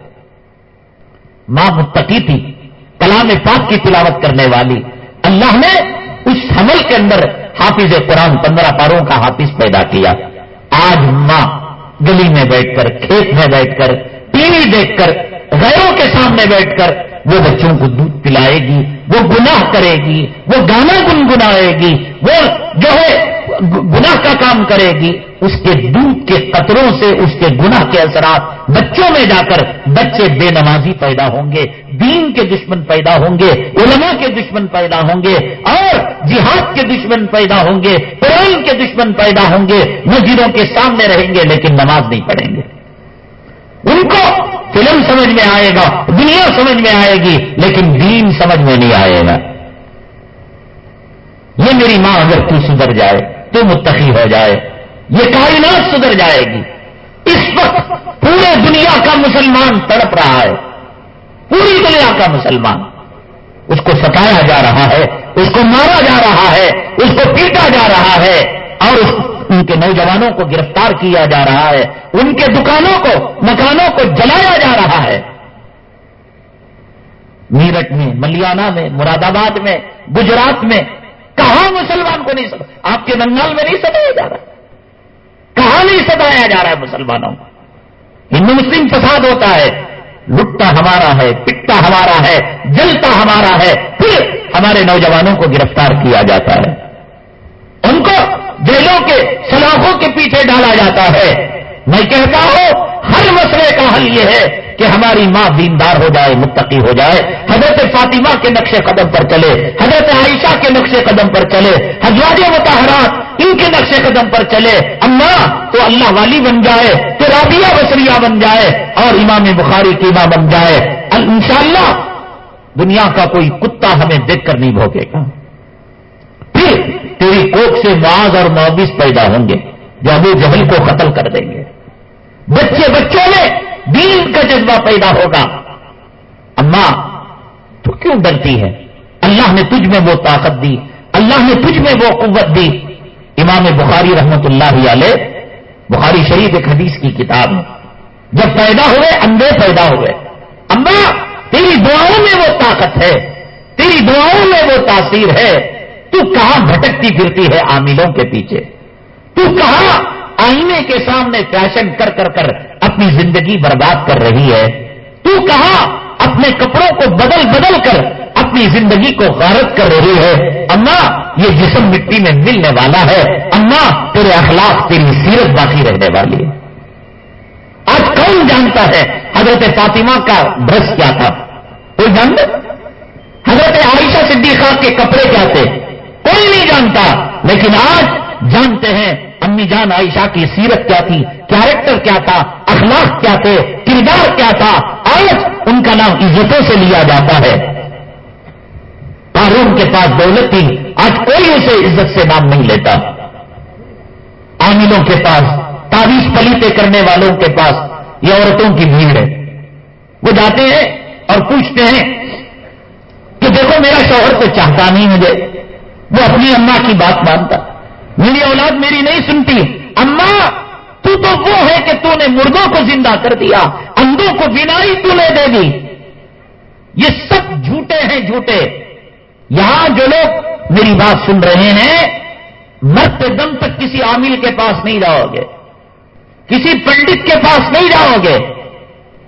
ماں متقی تھی، کلام پاک کی تلاوت کرنے والی۔ اللہ نے اس حمل کے اندر حافظ قرآن پندرہ پاروں کا حافظ پیدا کیا۔ آج ماں گلی میں بیٹھ کر، کھیت میں بیٹھ کر، ٹی وی دیکھ کر، غیروں کے سامنے بیٹھ کر، وہ بچوں کو دودھ پلائے گی، وہ گناہ کرے گی، وہ گانا گنگنائے گی، وہ جو ہے گناہ کا کام کرے گی، اس کے دودھ کے قطروں سے اس کے گناہ کے اثرات بچوں میں جا کر بچے بے نمازی پیدا ہوں گے، دین کے دشمن پیدا ہوں گے، علماء کے دشمن پیدا ہوں گے، اور جہاد کے دشمن پیدا ہوں گے قرآن کے دشمن پیدا ہوں گے، مسجدوں کے سامنے رہیں گے لیکن نماز نہیں پڑھیں گے۔ ان کو فلم سمجھ میں آئے گا، دنیا سمجھ میں آئے گی، لیکن دین سمجھ میں نہیں آئے گا۔ یہ میری ماں اگر تو سدھر جائے۔ تو متقی ہو جائے۔ یہ کائنات سدھر جائے گی۔ اس وقت پورے دنیا کا مسلمان تڑپ رہا ہے۔ پوری دنیا کا مسلمان۔ اس کو ستایا جا رہا ہے۔ اس کو مارا جا رہا ہے۔ اس کو پیٹا جا رہا ہے۔ اور ان کے نوجوانوں کو گرفتار کیا جا رہا ہے۔ ان کے دکانوں کو، مکانوں کو جلایا جا رہا ہے۔ میرٹھ میں، ملیانہ میں، مراد آباد میں، گجرات میں کہاں مسلمان کو نہیں سب آپ کے بنگال میں نہیں ستایا جا رہا۔ کہاں نہیں ستایا جا رہا ہے مسلمانوں کو؟ ہندو مسلم فساد ہوتا ہے۔ لٹتا ہمارا ہے، پٹتا ہمارا ہے، جلتا ہمارا ہے، پھر ہمارے نوجوانوں کو گرفتار کیا جاتا ہے۔ ان کو جیلوں کے سلاخوں کے پیچھے ڈالا جاتا ہے۔ میں کہتا ہوں، ہر مسئلے کا حل یہ ہے کہ ہماری ماں دیندار ہو جائے، متقی ہو جائے۔ حضرت فاطمہ کے نقش قدم پر چلے، حضرت عائشہ کے نقش قدم پر چلے حضرات متحرات ان کے نقش قدم پر چلے۔ اما تو اللہ والی بن جائے، تو رابعہ بسریہ بن جائے اور امام بخاری کی ماں بن جائے۔ انشاءاللہ دنیا کا کوئی کتا ہمیں دیکھ کر نہیں بھوگے گا۔ پھر تیری کوک سے معاذ اور معاوض پیدا ہوں گے جو ابو جہل کو قتل کر دیں گے۔ بچے بچوں میں دین کا جذبہ پیدا ہوگا۔ اماں تو کیوں ڈرتی ہے؟ اللہ نے تجھ میں وہ طاقت دی، اللہ نے تجھ میں وہ قوت دی۔ امام بخاری رحمت اللہ علیہ، بخاری شریف ایک حدیث کی کتاب ہے۔ جب پیدا ہوئے، اندھے پیدا ہوئے۔ اما، تیری دعاؤں میں وہ طاقت ہے، تیری دعاؤں میں وہ تاثیر ہے۔ تو کہاں بھٹکتی پھرتی ہے عاملوں کے پیچھے؟ تو کہاں آئینے کے سامنے فیشن کر کر کر اپنی زندگی برباد کر رہی ہے۔ تو کہاں اپنے کپڑوں کو بدل بدل کر اپنی زندگی کو غارت کر رہی ہے۔ اما، یہ جسم مٹی میں ملنے والا ہے۔ اما، تیرے اخلاق، تیری سیرت باقی رہنے والی ہے۔ آج کون جانتا ہے حضرت فاطمہ کا ڈریس کیا تھا؟ کوئی جانتا؟ حضرت عائشہ صدیقہ کے کپڑے کیا تھے؟ کوئی نہیں جانتا۔ لیکن آج جانتے ہیں امی جان عائشہ کی سیرت کیا تھی کیریکٹر کیا تھا، اخلاق کیا تھے، کردار کیا تھا، آج ان کا نام عزتوں سے لیا جاتا ہے۔ قارون کے پاس دولت تھی، آج کوئی اسے عزت سے نام نہیں لیتا۔ عاملوں کے پاس، تعویذ پلیتے کرنے والوں کے پاس یہ عورتوں کی بھیڑ ہے۔ وہ جاتے ہیں اور پوچھتے ہیں کہ دیکھو میرا شوہر تو چاہتا نہیں مجھے، وہ اپنی اما کی بات مانتا۔ میری اولاد میری نہیں سنتی۔ اما، تو تو وہ ہے کہ تو نے مردوں کو زندہ کر دیا اندوں کو بینائی تو نے دے دی۔ یہ سب جھوٹے ہیں جھوٹے۔ یہاں جو لوگ میری بات سن رہے ہیں، مرتے دم تک کسی عامل کے پاس نہیں جاؤ گے۔ کسی پنڈت کے پاس نہیں جاؤ گے۔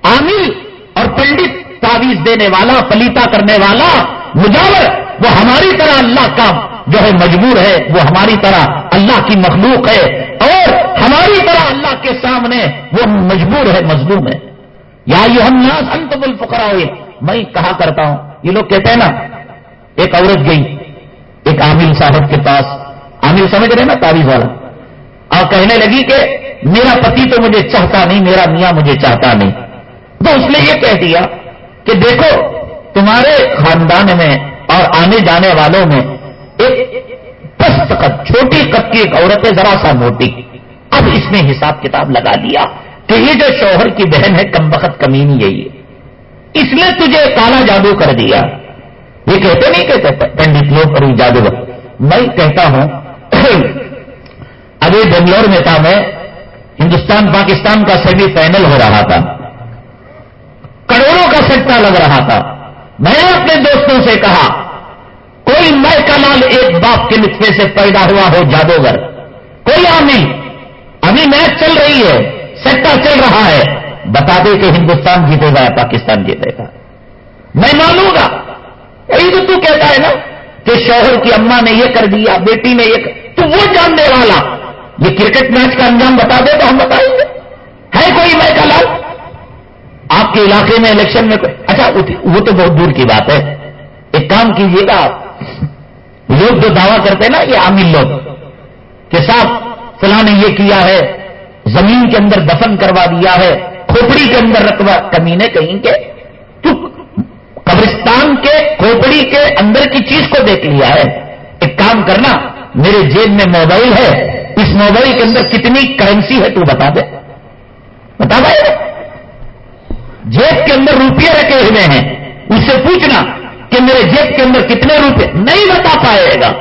عامل اور پنڈت تعویذ دینے والا، پلیتا کرنے والا، مجاور، وہ ہماری طرح اللہ کا جو ہے مجبور ہے، وہ ہماری طرح اللہ کی مخلوق ہے اور ہماری طرح اللہ کے سامنے وہ مجبور ہے، مظلوم ہے۔ یا یہ ہم نہ سنت بل ہوئے میں کہا کرتا ہوں، یہ لوگ کہتے ہیں نا، ایک عورت گئی، ایک عامل صاحب کے پاس۔ عامل سمجھ رہے نا تعویذ والا؟ اور کہنے لگی کہ میرا پتی تو مجھے چاہتا نہیں، میرا میاں مجھے چاہتا نہیں۔ تو اس نے یہ کہہ دیا کہ دیکھو، تمہارے خاندان میں اور آنے جانے والوں میں پست قد چھوٹی قد کی ایک عورت ہے، ذرا سا موٹی۔ اب اس نے حساب کتاب لگا دیا کہ یہ جو شوہر کی بہن ہے، کم وقت کمینی یہی ہے اس نے تجھے کالا جادو کر دیا۔ یہ کہتے نہیں کہتے پنڈتوں پر جادو۔ میں کہتا ہوں، ابھی بنگلور میں تھا میں، ہندوستان، پاکستان کا سیمی فائنل ہو رہا تھا۔ کروڑوں کا سٹا لگ رہا تھا۔ میں نے اپنے دوستوں سے کہا کوئی میں کمال ایک باپ کے نطفے سے پیدا ہوا ہو جادوگر، کوئی عامل ابھی میچ چل رہی ہے سٹا چل رہا ہے۔ بتا دے کہ ہندوستان جیتے گا یا پاکستان جیتے گا۔ میں مانوں گا۔ یہی تو تو کہتا ہے نا کہ شوہر کی اما نے یہ کر دیا، بیٹی نے یہ تو وہ جاننے والا۔ یہ کرکٹ میچ کا انجام بتا دے تو ہم بتائیں گے۔ ہے کوئی میں کا لال آپ کے علاقے میں الیکشن میں اچھا وہ تو بہت دور کی بات ہے۔ ایک کام کیجیے گا آپ۔ لوگ جو دعویٰ کرتے ہیں نا، یہ عامل لوگ، کہ صاحب، فلاں نے یہ کیا ہے، زمین کے اندر دفن کروا دیا ہے، کھوپڑی کے اندر رکھوا، کمینے کہیں کے تو قبرستان کے کھوپڑی کے اندر کی چیز کو دیکھ لیا ہے۔ ایک کام کرنا، میرے جیب میں موبائل ہے، اس موبائل کے اندر کتنی کرنسی ہے تو بتا دے۔ بتا دے۔ جیب کے اندر روپیے رکھے ہوئے ہیں، اس سے پوچھنا کہ میرے جیب کے اندر کتنے روپے نہیں بتا پائے گا۔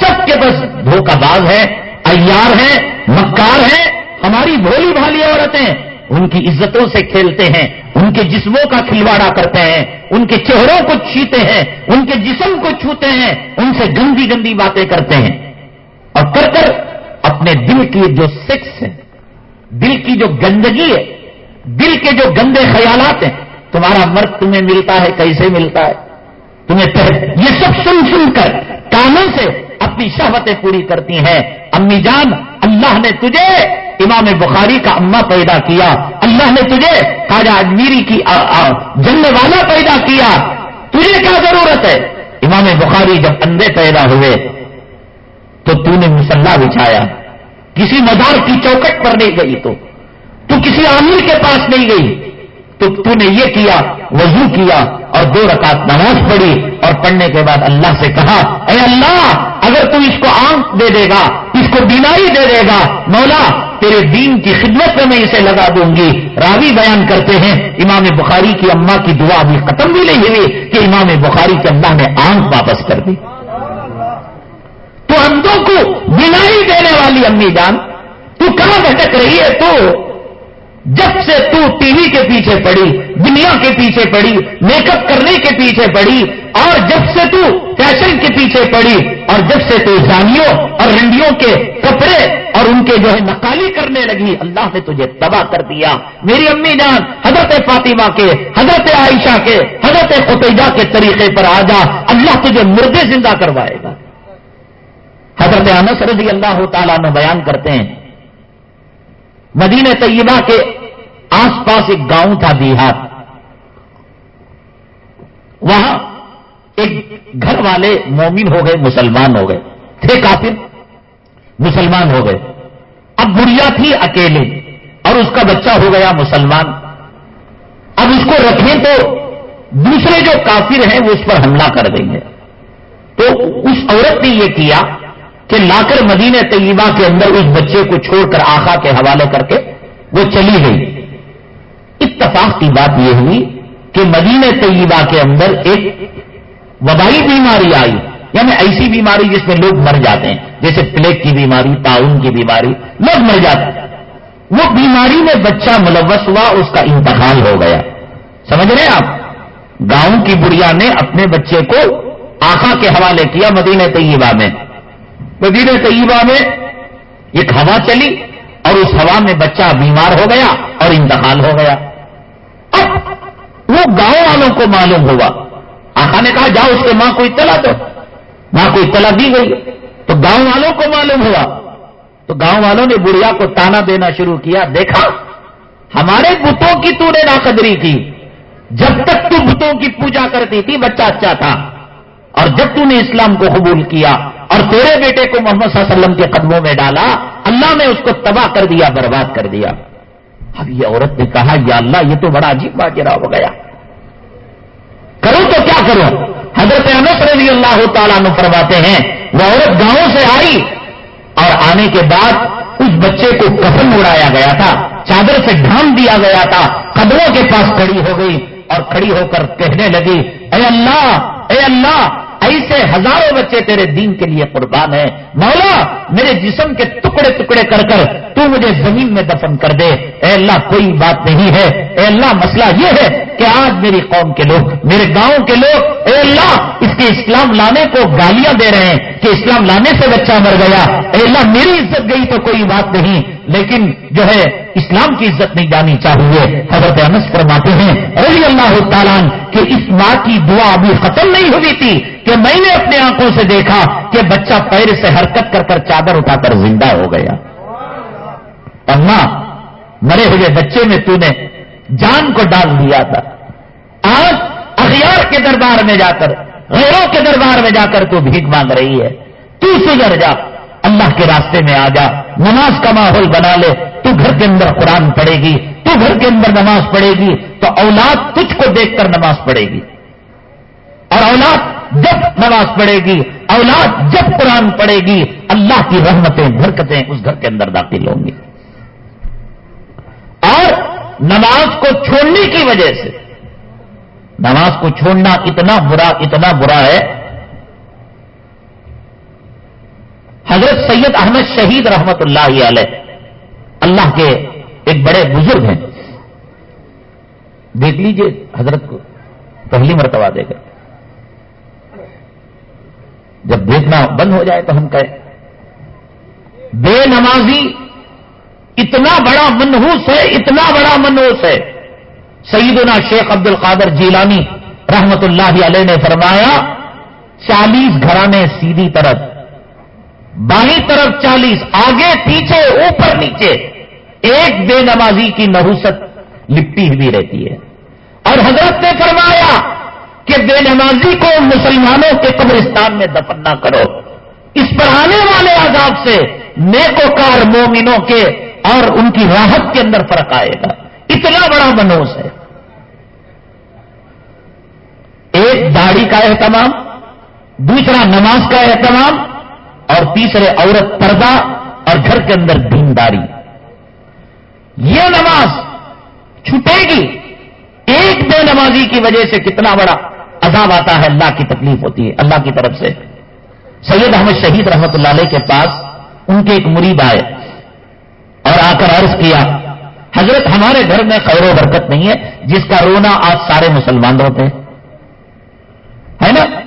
سب کے بس دھوکہ باز ہے ایار ہیں، مکار ہیں۔ ہماری بھولی بھالی عورتیں ان کی عزتوں سے کھیلتے ہیں، ان کے جسموں کا کھلواڑا کرتے ہیں، ان کے چہروں کو چھیتے ہیں، ان کے جسم کو چھوتے ہیں، ان سے گندی گندی باتیں کرتے ہیں۔ اور کر کر اپنے دل کی جو سیکس ہے، دل کی جو گندگی ہے، دل کے جو گندے خیالات ہیں، تمہارا مرد تمہیں ملتا ہے، کیسے ملتا ہے؟ تمہیں یہ سب سن سن کر کانوں سے اپنی شہوتیں پوری کرتی ہیں۔ امی جان، اللہ نے تجھے امام بخاری کا اما پیدا کیا۔ اللہ نے تجھے خواجہ اجمیری کی جنگ والا پیدا کیا۔ تجھے کیا ضرورت ہے؟ امام بخاری جب اندھے پیدا ہوئے تو تو نے مسلح بچھایا۔ کسی مزار کی چوکٹ پر نہیں گئی تو تو کسی عامر کے پاس نہیں گئی۔ تو تو نے یہ کیا، وضو کیا اور دو رکعت نماز پڑھی اور پڑھنے کے بعد اللہ سے کہا، اے اللہ، اگر تو اس کو آنکھ دے دے گا، اس کو بینائی دے دے گا، مولا، تیرے دین کی خدمت میں میں اسے لگا دوں گی۔ راوی بیان کرتے ہیں، امام بخاری کی اما کی دعا بھی ختم بھی نہیں ہوئی کہ امام بخاری کے اللہ نے آنکھ واپس کر دی۔ تو اندوں کو بینائی دینے والی امی جان، تو کہاں بھٹک رہی ہے تو؟ جب سے تو ٹی وی کے پیچھے پڑی، دنیا کے پیچھے پڑی، میک اپ کرنے کے پیچھے پڑی، اور جب سے تو فیشن کے پیچھے پڑی، اور جب سے تو زانیوں اور رنڈیوں کے کپڑے اور ان کے جو ہے نقالی کرنے لگی، اللہ نے تجھے تباہ کر دیا۔ میری امی جان، حضرت فاطمہ کے، حضرت عائشہ کے، حضرت خطیجہ کے طریقے پر آ جا، اللہ تجھے مردے زندہ کروائے گا۔ حضرت انس رضی اللہ تعالیٰ میں بیان کرتے ہیں مدینہ طیبہ کے آس پاس ایک گاؤں تھا دیہات۔ وہاں ایک گھر والے مومن ہو گئے، مسلمان ہو گئے۔ تھے کافر، مسلمان ہو گئے۔ اب گڑیا تھی اکیلے اور اس کا بچہ ہو گیا مسلمان۔ اب اس کو رکھیں تو دوسرے جو کافر ہیں وہ اس پر حملہ کر دیں گے۔ تو اس عورت نے یہ کیا کہ لا کر مدینہ طیبہ کے اندر اس بچے کو چھوڑ کر آخا کے حوالے کر کے وہ چلی گئی۔ اتفاق کی بات یہ ہوئی کہ مدینہ طیبہ کے اندر ایک وبائی بیماری آئی یعنی ایسی بیماری جس میں لوگ مر جاتے ہیں، جیسے پلیک کی بیماری تعاون کی بیماری، لوگ مر جاتے ہیں۔ وہ بیماری میں بچہ ملوث ہوا، اس کا انتقال ہو گیا۔ سمجھ رہے ہیں آپ؟ گاؤں کی بڑھیا نے اپنے بچے کو آخا کے حوالے کیا مدینہ طیبہ میں۔ مدینہ طیبہ میں ایک ہوا چلی اور اس ہوا میں بچہ بیمار ہو گیا اور انتقال ہو گیا۔ اب وہ گاؤں والوں کو معلوم ہوا۔ آقا نے کہا، جاؤ اس کے ماں کو اطلاع دو۔ ماں کو اطلاع دی گئی۔ تو گاؤں والوں کو معلوم ہوا۔ تو گاؤں والوں نے بڑھیا کو تانا دینا شروع کیا۔ دیکھا، ہمارے بتوں کی تو نے ناقدری کی۔ جب تک تو بتوں کی پوجا کرتی تھی، بچہ اچھا تھا۔ اور جب تو نے اسلام کو قبول کیا اور تیرے بیٹے کو محمد صلی اللہ علیہ وسلم کے قدموں میں ڈالا، اللہ نے اس کو تباہ کر دیا، برباد کر دیا۔ اب یہ عورت نے کہا، یا اللہ، یہ تو بڑا عجیب باقیرہ ہو گیا۔ کروں تو کیا کروں؟ حضرت انس رضی اللہ تعالیٰ نے فرماتے ہیں، وہ عورت گاؤں سے آئی اور آنے کے بعد اس بچے کو کفن اڑایا گیا تھا، چادر سے ڈھام دیا گیا تھا قدروں کے پاس کھڑی ہو گئی اور کھڑی ہو کر کہنے لگی، اے اللہ اے اللہ ایسے ہزاروں بچے تیرے دین کے لیے قربان ہیں۔ مولا، میرے جسم کے ٹکڑے ٹکڑے کر کر تو مجھے زمین میں دفن کر دے۔ اے اللہ، کوئی بات نہیں ہے۔ اے اللہ، مسئلہ یہ ہے کہ آج میری قوم کے لوگ، میرے گاؤں کے لوگ، اے اللہ، اس کے اسلام لانے کو گالیاں دے رہے ہیں کہ اسلام لانے سے بچہ مر گیا۔ اے اللہ، میری عزت گئی تو کوئی بات نہیں۔ لیکن جو ہے اسلام کی عزت نہیں جانی چاہیے۔ حضرت انس فرماتے ہیں، رضی اللہ تعالیٰ کہ اس ماں کی دعا ابھی ختم نہیں ہوئی تھی کہ میں نے اپنے آنکھوں سے دیکھا کہ بچہ پیر سے حرکت کر کر چادر اٹھا کر زندہ ہو گیا۔ اما مرے ہوئے بچے میں تو نے جان کو ڈال دیا تھا۔ آج اخیار کے دربار میں جا کر، غیروں کے دربار میں جا کر تو بھیک مانگ رہی ہے۔ تو سدھر جا۔ اللہ کے راستے میں آ جا، نماز کا ماحول بنا لے، تو گھر کے اندر قرآن پڑھے گی، تو گھر کے اندر نماز پڑھے گی، تو اولاد تجھ کو دیکھ کر نماز پڑھے گی۔ اور اولاد جب نماز پڑھے گی، اولاد جب قرآن پڑھے گی، اللہ کی رحمتیں، برکتیں اس گھر کے اندر داخل ہوں گی۔ اور نماز کو چھوڑنے کی وجہ سے، نماز کو چھوڑنا اتنا برا اتنا برا ہے حضرت سید احمد شہید رحمت اللہ علیہ، اللہ کے ایک بڑے بزرگ ہیں۔ دیکھ لیجیے حضرت کو، پہلی مرتبہ دے کر جب دیکھنا بند ہو جائے تو ہم کہیں، بے نمازی اتنا بڑا منحوس ہے، اتنا بڑا منحوس ہے۔ سیدنا شیخ عبد القادر جیلانی رحمت اللہ علیہ نے فرمایا، چالیس گھرانے سیدھی طرف بائیں طرف چالیس، آگے، پیچھے، اوپر، نیچے۔ ایک بے نمازی کی نحوست لپٹی ہوئی رہتی ہے۔ اور حضرت نے فرمایا کہ بے نمازی کو مسلمانوں کے قبرستان میں دفن نہ کرو۔ اس پر آنے والے عذاب سے نیکوکار مومنوں کے اور ان کی راحت کے اندر فرق آئے گا۔ اتنا بڑا منوس ہے۔ ایک داڑھی کا اہتمام، دوسرا نماز کا اہتمام اور تیسرے عورت پردہ اور گھر کے اندر دینداری۔ یہ نماز چھٹے گی۔ ایک بے نمازی کی وجہ سے کتنا بڑا عذاب آتا ہے، اللہ کی تکلیف ہوتی ہے، اللہ کی طرف سے۔ سید احمد شہید رحمت اللہ علیہ کے پاس ان کے ایک مرید آئے اور آ کر عرض کیا، حضرت ہمارے گھر میں خیر و برکت نہیں ہے، جس کا رونا آج سارے مسلمان روتے ہیں۔ ہے نا؟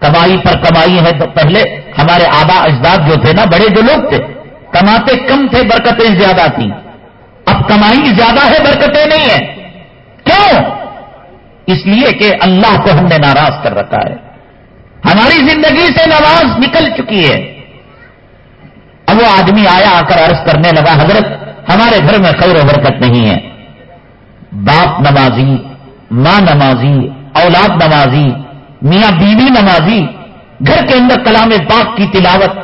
کمائی پر کمائی ہے تو پہلے ہمارے آبا اجداد جو تھے نا، بڑے جو لوگ تھے، کماتے کم تھے، برکتیں زیادہ تھیں۔ اب کمائی زیادہ ہے، برکتیں نہیں ہیں۔ کیوں؟ اس لیے کہ اللہ کو ہم نے ناراض کر رکھا ہے۔ ہماری زندگی سے نماز نکل چکی ہے۔ اب وہ آدمی آیا، آ کر عرض کرنے لگا، حضرت، ہمارے گھر میں خیر و برکت نہیں ہے۔ باپ نمازی ماں نمازی اولاد نمازی میاں بیوی نمازی گھر کے اندر کلام پاک کی تلاوت،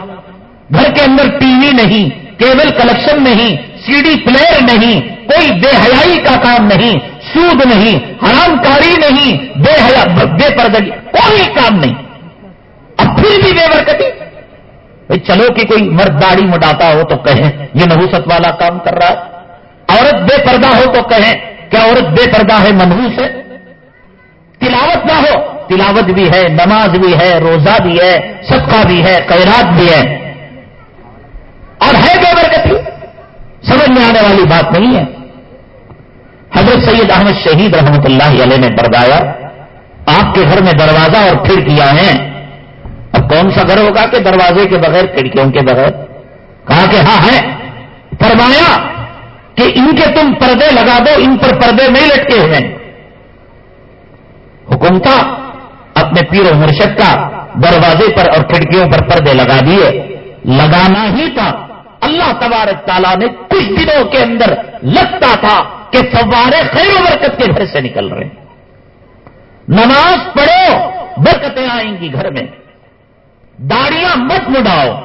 گھر کے اندر ٹی وی نہیں، کیبل کلیکشن نہیں، سی ڈی پلیئر نہیں، کوئی بے حیائی کا کام نہیں، سود نہیں، حرام کاری نہیں، بے حیا، بے پردگی، کوئی کام نہیں۔ اب پھر بھی بے برکتی۔ بھائی چلو کہ کوئی مرد داڑھی مڈاتا ہو تو کہیں یہ نحوست والا کام کر رہا ہے۔ عورت بے پردہ ہو تو کہیں کیا عورت بے پردہ ہے، منحوس ہے؟ تلاوت نہ ہو۔ تلاوت بھی ہے، نماز بھی ہے، روزہ بھی ہے، صدقہ بھی ہے، خیرات بھی ہے۔ اور ہے بے برکتی؟ سمجھ میں آنے والی بات نہیں ہے۔ حضرت سید احمد شہید رحمت اللہ علیہ نے بردایا آپ کے گھر میں دروازہ اور کھڑکیاں ہیں۔ اب کون سا گھر ہوگا کہ دروازے کے بغیر، کھڑکیوں کے بغیر؟ کہا کہ ہاں ہے۔ فرمایا کہ ان کے تم پردے لگا دو، ان پر پردے نہیں لٹکے ہوئے۔ حکم تھا اپنے پیر و مرشد کا دروازے پر اور کھڑکیوں پر پردے لگا دیے۔ لگانا ہی تھا۔ اللہ تبارک تعالیٰ نے کچھ دنوں کے اندر لگتا تھا کہ فوارے خیر و برکت کے گھر سے نکل رہے ہیں۔ نماز پڑھو، برکتیں آئیں گی گھر میں۔ داڑیاں مت مڈاؤ۔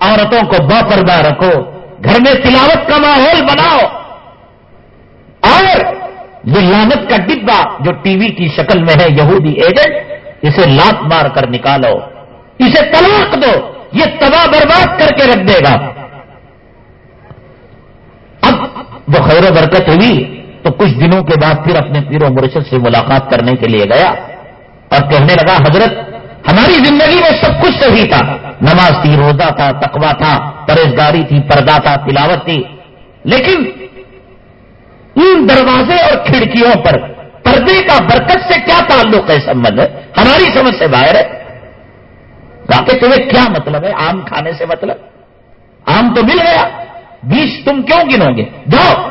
عورتوں کو با پردہ رکھو۔ گھر میں تلاوت کا ماحول بناؤ۔ اور یہ لانت کا ڈبا جو ٹی وی کی شکل میں ہے، یہودی ایجنٹ اسے لات مار کر نکالو، اسے طلاق دو، یہ تباہ برباد کر کے رکھ دے گا۔ اب وہ خیر و برکت ہوئی تو کچھ دنوں کے بعد پھر اپنے پیر و مرشد سے ملاقات کرنے کے لیے گیا اور کہنے لگا، حضرت، ہماری زندگی میں سب کچھ صحیح تھا۔ نماز تھی، روزہ تھا تقوا تھا پرہزگاری تھی، پردہ تھا، تلاوت تھی۔ لیکن ان دروازے اور کھڑکیوں پر پردے کا برکت سے کیا تعلق ہے سمبند ہے ہماری سمجھ سے باہر ہے۔ کہ تمہیں کیا مطلب ہے؟ آم کھانے سے مطلب؟ آم تو مل گیا۔ بیج تم کیوں گنو گے؟ جاؤ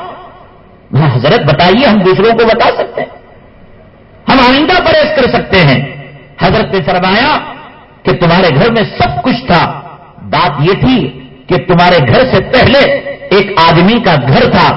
حضرت بتائیے، ہم دوسروں کو بتا سکتے ہیں۔ ہم آئندہ پرہیز کر سکتے ہیں۔ حضرت نے فرمایا کہ تمہارے گھر میں سب کچھ تھا۔ بات یہ تھی کہ تمہارے گھر سے پہلے ایک آدمی کا گھر تھا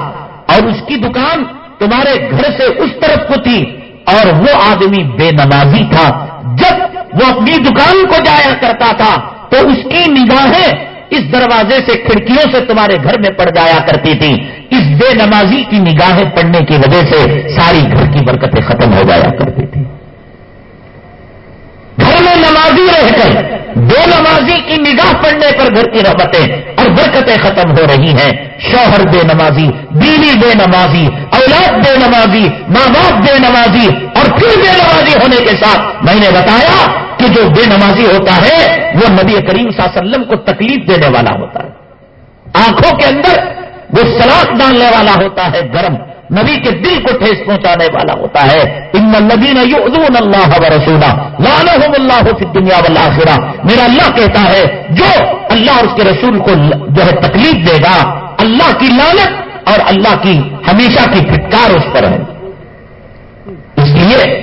اور اس کی دکان تمہارے گھر سے اس طرف کو تھی اور وہ آدمی بے نمازی تھا۔ جب وہ اپنی دکان کو جایا کرتا تھا تو اس کی نگاہیں اس دروازے سے کھڑکیوں سے تمہارے گھر میں پڑ جایا کرتی تھی۔ اس بے نمازی کی نگاہیں پڑنے کی وجہ سے ساری گھر کی برکتیں ختم ہو جایا کرتی۔ تھی نمازی رہ کر، دو نمازی کی نگاہ پڑنے پر گھر کی رحمتیں اور برکتیں ختم ہو رہی ہیں۔ شوہر بے نمازی، بیوی بے نمازی، اولاد بے نمازی، ماں باپ بے نمازی اور پھر بے نمازی ہونے کے ساتھ میں نے بتایا کہ جو بے نمازی ہوتا ہے، وہ نبی کریم صلی اللہ علیہ وسلم کو تکلیف دینے والا ہوتا ہے۔ آنکھوں کے اندر وہ سلاخ ڈالنے والا ہوتا ہے گرم۔ نبی کے دل کو ٹھیس پہنچانے والا ہوتا ہے۔ ان الذین یؤذون اللہ و رسولہ لعنہم اللہ فی الدنیا والآخرہ۔ میرا اللہ کہتا ہے، جو اللہ اور اس کے رسول کو جو ہے تکلیف دے گا، اللہ کی لعنت اور اللہ کی ہمیشہ کی پھٹکار اس پر ہے۔ اس لیے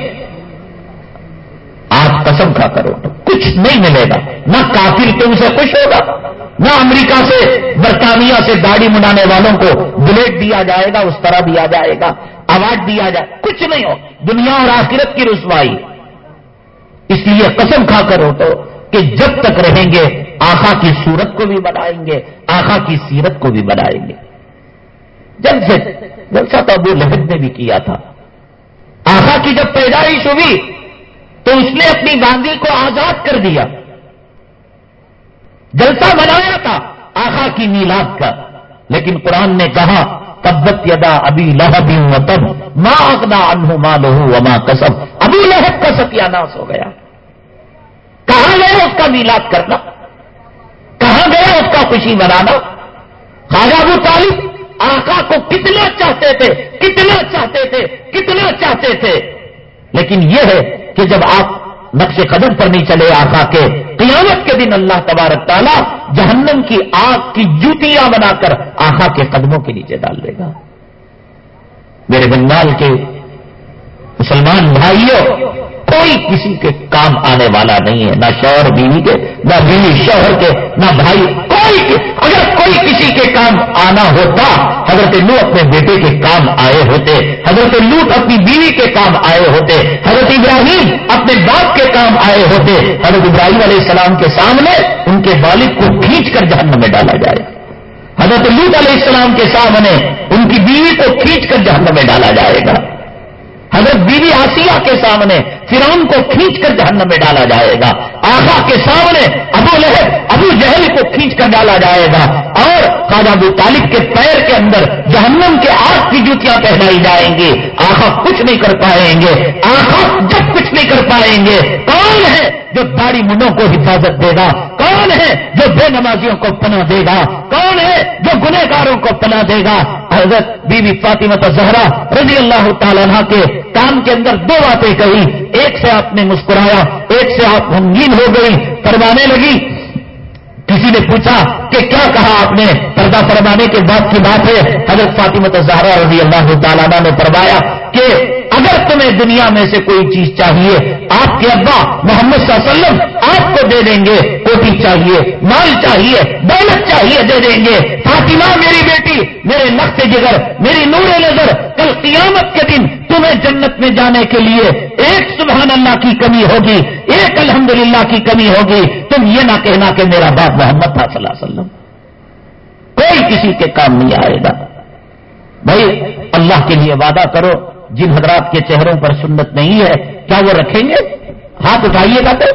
آپ قسم کھا کرو، کچھ نہیں ملے گا۔ نہ کافر تم سے خوش ہوگا، نہ امریکہ سے، برطانیہ سے گاڑی منانے والوں کو بلیٹ دیا جائے گا، اس طرح دیا جائے گا اوارڈ دیا جائے۔ کچھ نہیں ہو، دنیا اور آخرت کی رسوائی۔ اس لیے قسم کھا کر ہو تو کہ جب تک رہیں گے آخا کی صورت کو بھی بنائیں گے آخا کی سیرت کو بھی بنائیں گے۔ جب سے جلسہ تو ابو لہب نے بھی کیا تھا۔ آخا کی جب پیدائش ہوئی تو اس نے اپنی گاندھی کو آزاد کر دیا۔ جلسہ بنایا تھا آخا کی میلاد کا، لیکن قرآن نے کہا تبت یدا ابھی لہب تب ماں اقدا انہ ماں لہو وما کسب۔ ابھی لہب کا ستیہ ناس ہو گیا۔ کہاں گیا اس کا میلاد کرنا؟ کہاں گیا اس کا خوشی منانا؟ خواجہ ابو طالب آقا کو کتنا چاہتے تھے، کتنا چاہتے تھے، کتنا چاہتے تھے، لیکن یہ ہے کہ جب آپ نقش قدم پر نہیں چلے آقا کے، قیامت کے دن اللہ تبارک تعالیٰ جہنم کی آگ کی جوتیاں بنا کر آقا کے قدموں کے نیچے ڈال دے گا۔ میرے بنگال کے مسلمان بھائیوں کوئی کسی کے کام آنے والا نہیں ہے، نہ شوہر بیوی کے، نہ بیوی شوہر کے، نہ بھائی، کوئی اگر کوئی کسی کے کام آنا ہوتا، حضرت لو اپنے بیٹے کے کام آئے ہوتے، حضرت لوٹ اپنی بیوی کے کام آئے ہوتے، حضرت ابراہیم اپنے باپ کے کام آئے ہوتے، حضرت ابراہیم علیہ السلام کے سامنے ان کے والد کو کھینچ کر جہنم میں ڈالا جائے۔ حضرت لوٹ علیہ السلام کے سامنے ان کی بیوی کو کھینچ کر جہنم میں ڈالا جائے گا۔ حضرت بیوی بی آسیہ کے سامنے فرون کو کھینچ کر جہنم میں ڈالا جائے گا۔ آخا کے سامنے ابو لہب، ابو جہل کو کھینچ کر ڈالا جائے گا۔ اور خواجہ ابو طالب کے پیر کے اندر جہنم کے آگ کی جوتیاں پہنائی جائیں گی۔ آخا کچھ نہیں کر پائیں گے۔ آخا جب کچھ نہیں کر پائیں گے۔ کون ہے جو داڑھی منوں کو حفاظت دے گا؟ کون ہے جو بے نمازیوں کو پناہ دے گا؟ کون ہے جو گنہ گاروں کو پناہ دے گا؟ حضرت بی بی فاطمہ زہرا رضی اللہ تعالیٰ کے کام کے اندر دو باتیں کہی ایک سے آپ نے مسکرایا، ایک سے آپ غمگین ہو گئی فرمانے لگی۔ کسی نے پوچھا کہ کیا کہا آپ نے؟ پردہ فرمانے کے بعد کی بات ہے، حضرت فاطمت زہرا رضی اللہ تعالیٰ نے فرمایا کہ اگر تمہیں دنیا میں سے کوئی چیز چاہیے، آپ کے ابا محمد صلی اللہ علیہ وسلم آپ کو دے دیں گے، کوٹی چاہیے، مال چاہیے، دولت چاہیے دے دیں گے۔ فاطمہ میری بیٹی، میرے نقص جگر، میری نور نظر، کل قیامت کے دن تمہیں جنت میں جانے کے لیے ایک سبحان اللہ کی کمی ہوگی، ایک الحمدللہ کی کمی ہوگی۔ تم یہ نہ کہنا کہ میرا باپ محمد تھا صلی اللہ علیہ وسلم۔ کوئی کسی کے کام نہیں آئے گا۔ بھائی، اللہ کے لیے وعدہ کرو۔ جن حضرات کے چہروں پر سنت نہیں ہے، کیا وہ رکھیں گے؟ ہاتھ اٹھائیے گا تو۔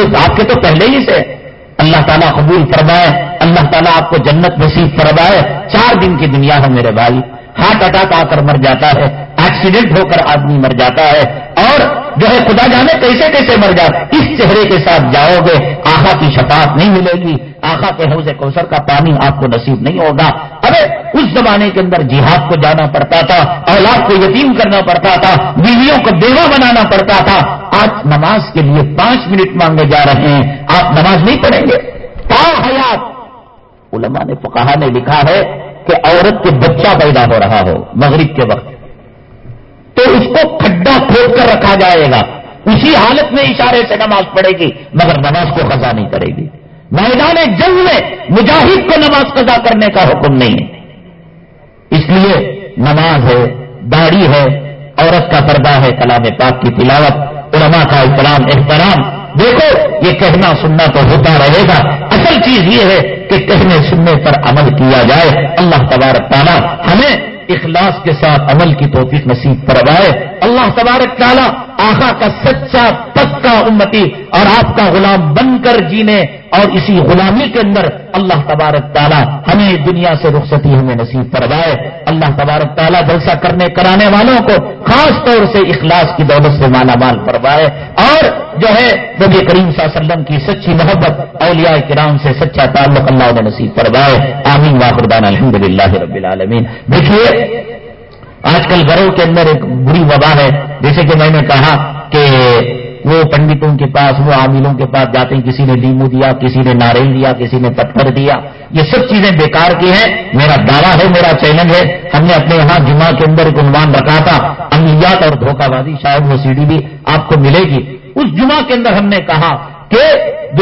آپ کے تو پہلے ہی سے۔ اللہ تعالیٰ قبول فرمائے، اللہ تعالیٰ آپ کو جنت نصیب فرمائے۔ چار دن کی دنیا ہے میرے بھائی۔ ہارٹ اٹیک آ کر مر جاتا ہے، ایکسیڈنٹ ہو کر آدمی مر جاتا ہے، اور جو ہے خدا جانے کیسے کیسے مر جاتا اس چہرے کے ساتھ جاؤ گے آخا کی شفاعت نہیں ملے گی۔ آخا کے حوض کوثر کا پانی آپ کو نصیب نہیں ہوگا۔ ارے، اس زمانے کے اندر جہاد کو جانا پڑتا تھا، اولاد کو یتیم کرنا پڑتا تھا، بیویوں کو بیوہ بنانا پڑتا تھا۔ آج نماز کے لیے پانچ منٹ مانگے جا رہے ہیں، آپ نماز نہیں پڑھیں گے۔ تا حیات۔ علماء نے فقہا نے لکھا ہے کہ عورت کے بچہ پیدا ہو رہا ہو مغرب کے وقت۔ تو اس کو کھڈا کھود کر رکھا جائے گا۔ اسی حالت میں اشارے سے نماز پڑھے گی، مگر نماز کو قضا نہیں کرے گی۔ میدان جنگ میں مجاہد کو نماز قضا کرنے کا حکم نہیں ہے۔ اس لیے نماز ہے، داڑھی ہے، عورت کا پردہ ہے، کلام پاک کی تلاوت، علماء کا احترام احترام۔ دیکھو، یہ کہنا سننا تو ہوتا رہے گا۔ اصل چیز یہ ہے کہ کہنے سننے پر عمل کیا جائے۔ اللہ تبارک تعالیٰ ہمیں اخلاص کے ساتھ عمل کی توفیق نصیب پروائے اللہ تبارک تعالیٰ آخا کا سچا پکا امتی اور آپ کا غلام بن کر جینے اور اسی غلامی کے اندر اللہ تبارک تعالیٰ ہمیں دنیا سے رخصتی ہمیں نصیب فرمائے۔ اللہ تبارک تعالیٰ جلسہ کرنے، کرانے والوں کو خاص طور سے اخلاص کی دولت سے مالا مال فرمائے۔ اور جو ہے، نبی کریم صلی اللہ علیہ وسلم کی سچی محبت اولیاء کرام سے سچا تعلق اللہ نے نصیب فرمائے۔ آمین واخردان الحمد للہ رب العالمین۔ دیکھیے، آج کل گھروں کے اندر ایک بری وبا ہے۔ جیسے کہ میں نے کہا کہ وہ پنڈتوں کے پاس، وہ عاملوں کے پاس جاتے ہیں، کسی نے لیمو دیا، کسی نے ناریل دیا، کسی نے پتھر دیا۔ یہ سب چیزیں بیکار کی ہیں۔ میرا دعویٰ ہے، میرا چیلنج ہے۔ ہم نے اپنے یہاں جمعہ کے اندر ایک عنوان رکھا تھا املیات اور دھوکہ بازی، شاید وہ سی ڈی بھی آپ کو ملے گی۔ اس جمعہ کے اندر ہم نے کہا کہ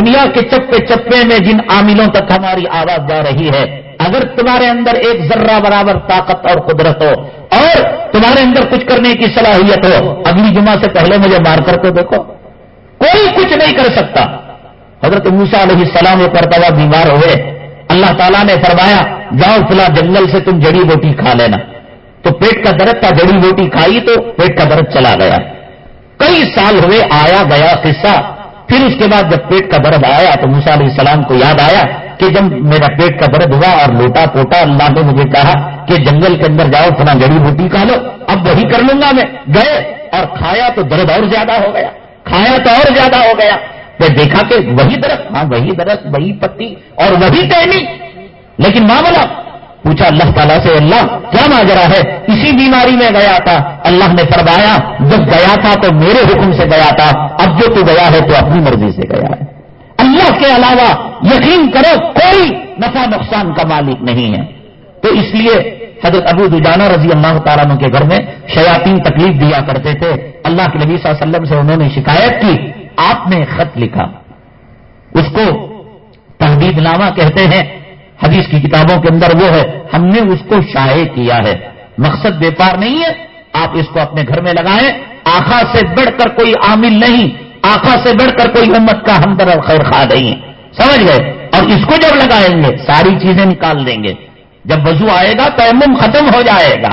دنیا کے چپے چپے میں جن عاملوں تک ہماری آواز جا رہی ہے، اگر تمہارے اندر ایک ذرہ برابر طاقت اور قدرت ہو اور تمہارے اندر کچھ کرنے کی صلاحیت ہو، اگلی جمعہ سے پہلے مجھے مار کر کے دیکھو۔ کوئی کچھ نہیں کر سکتا۔ حضرت موسا علیہ السلام ایک مرتبہ بیمار ہوئے۔ اللہ تعالیٰ نے فرمایا، جاؤ فلاں جنگل سے تم جڑی بوٹی کھا لینا۔ تو پیٹ کا درد کا جڑی بوٹی کھائی تو پیٹ کا درد چلا گیا۔ کئی سال ہوئے، آیا گیا قصہ۔ پھر اس کے بعد جب پیٹ کا درد آیا تو موسا علیہ السلام کو یاد آیا کہ جب میرا پیٹ کا درد ہوا اور لوٹا پوٹا اللہ نے مجھے کہا کہ جنگل کے اندر جاؤ فلاں جڑی بوٹی کھا لو۔ اب وہی کر لوں گا میں۔ گئے اور کھایا تو درد اور زیادہ ہو گیا۔ کھایا تو اور زیادہ ہو گیا۔ پھر دیکھا کہ وہی درخت ہاں وہی درخت، وہی پتی اور وہی ٹہنی۔ لیکن معاملہ پوچھا، اللہ تعالیٰ سے اللہ، کیا ماجرا ہے؟ اسی بیماری میں گیا تھا۔ اللہ نے فرمایا، جب گیا تھا تو میرے حکم سے گیا تھا۔ اب جو تو گیا ہے تو اپنی مرضی سے گیا ہے۔ اللہ کے علاوہ یقین کرو کوئی نفع نقصان کا مالک نہیں ہے۔ تو اس لیے حضرت ابو دجانہ رضی اللہ تعالیٰ کے گھر میں شیاطین تکلیف دیا کرتے تھے۔ اللہ کے نبی صلی اللہ علیہ وسلم سے انہوں نے شکایت کی۔ آپ نے خط لکھا۔ اس کو تحدید نامہ کہتے ہیں۔ حدیث کی کتابوں کے اندر وہ ہے۔ ہم نے اس کو شائع کیا ہے۔ مقصد بیپار نہیں ہے۔ آپ اس کو اپنے گھر میں لگائیں۔ آخا سے بڑھ کر کوئی عامل نہیں۔ آخا سے بڑھ کر کوئی امت کا ہمدر اور خیر خواہ نہیں ہے۔ سمجھ گئے؟ اور اس کو جب لگائیں گے، ساری چیزیں نکال دیں گے۔ جب وضو آئے گا تو ختم ہو جائے گا۔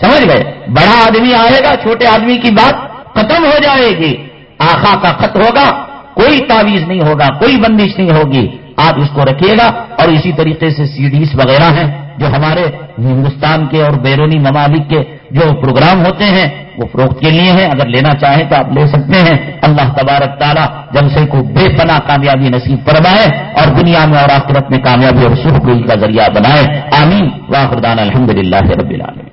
سمجھ گئے؟ بڑا آدمی آئے گا، چھوٹے آدمی کی بات ختم ہو جائے گی۔ آخا کا خط ہوگا، کوئی تعویذ نہیں ہوگا، کوئی بندش نہیں ہوگی۔ آپ اس کو رکھیے گا اور اسی طریقے سے سیڈیز وغیرہ ہیں جو ہمارے ہندوستان کے اور بیرونی ممالک کے جو پروگرام ہوتے ہیں، وہ فروخت کے لیے ہیں، اگر لینا چاہیں تو آپ لے سکتے ہیں۔ اللہ تبارک تعالیٰ جلسے کو بے پناہ کامیابی نصیب فرمائے اور دنیا میں اور آخرت میں کامیابی اور سرخ کا ذریعہ بنائے۔ آمین۔ واخردان الحمد للہ رب العالمین۔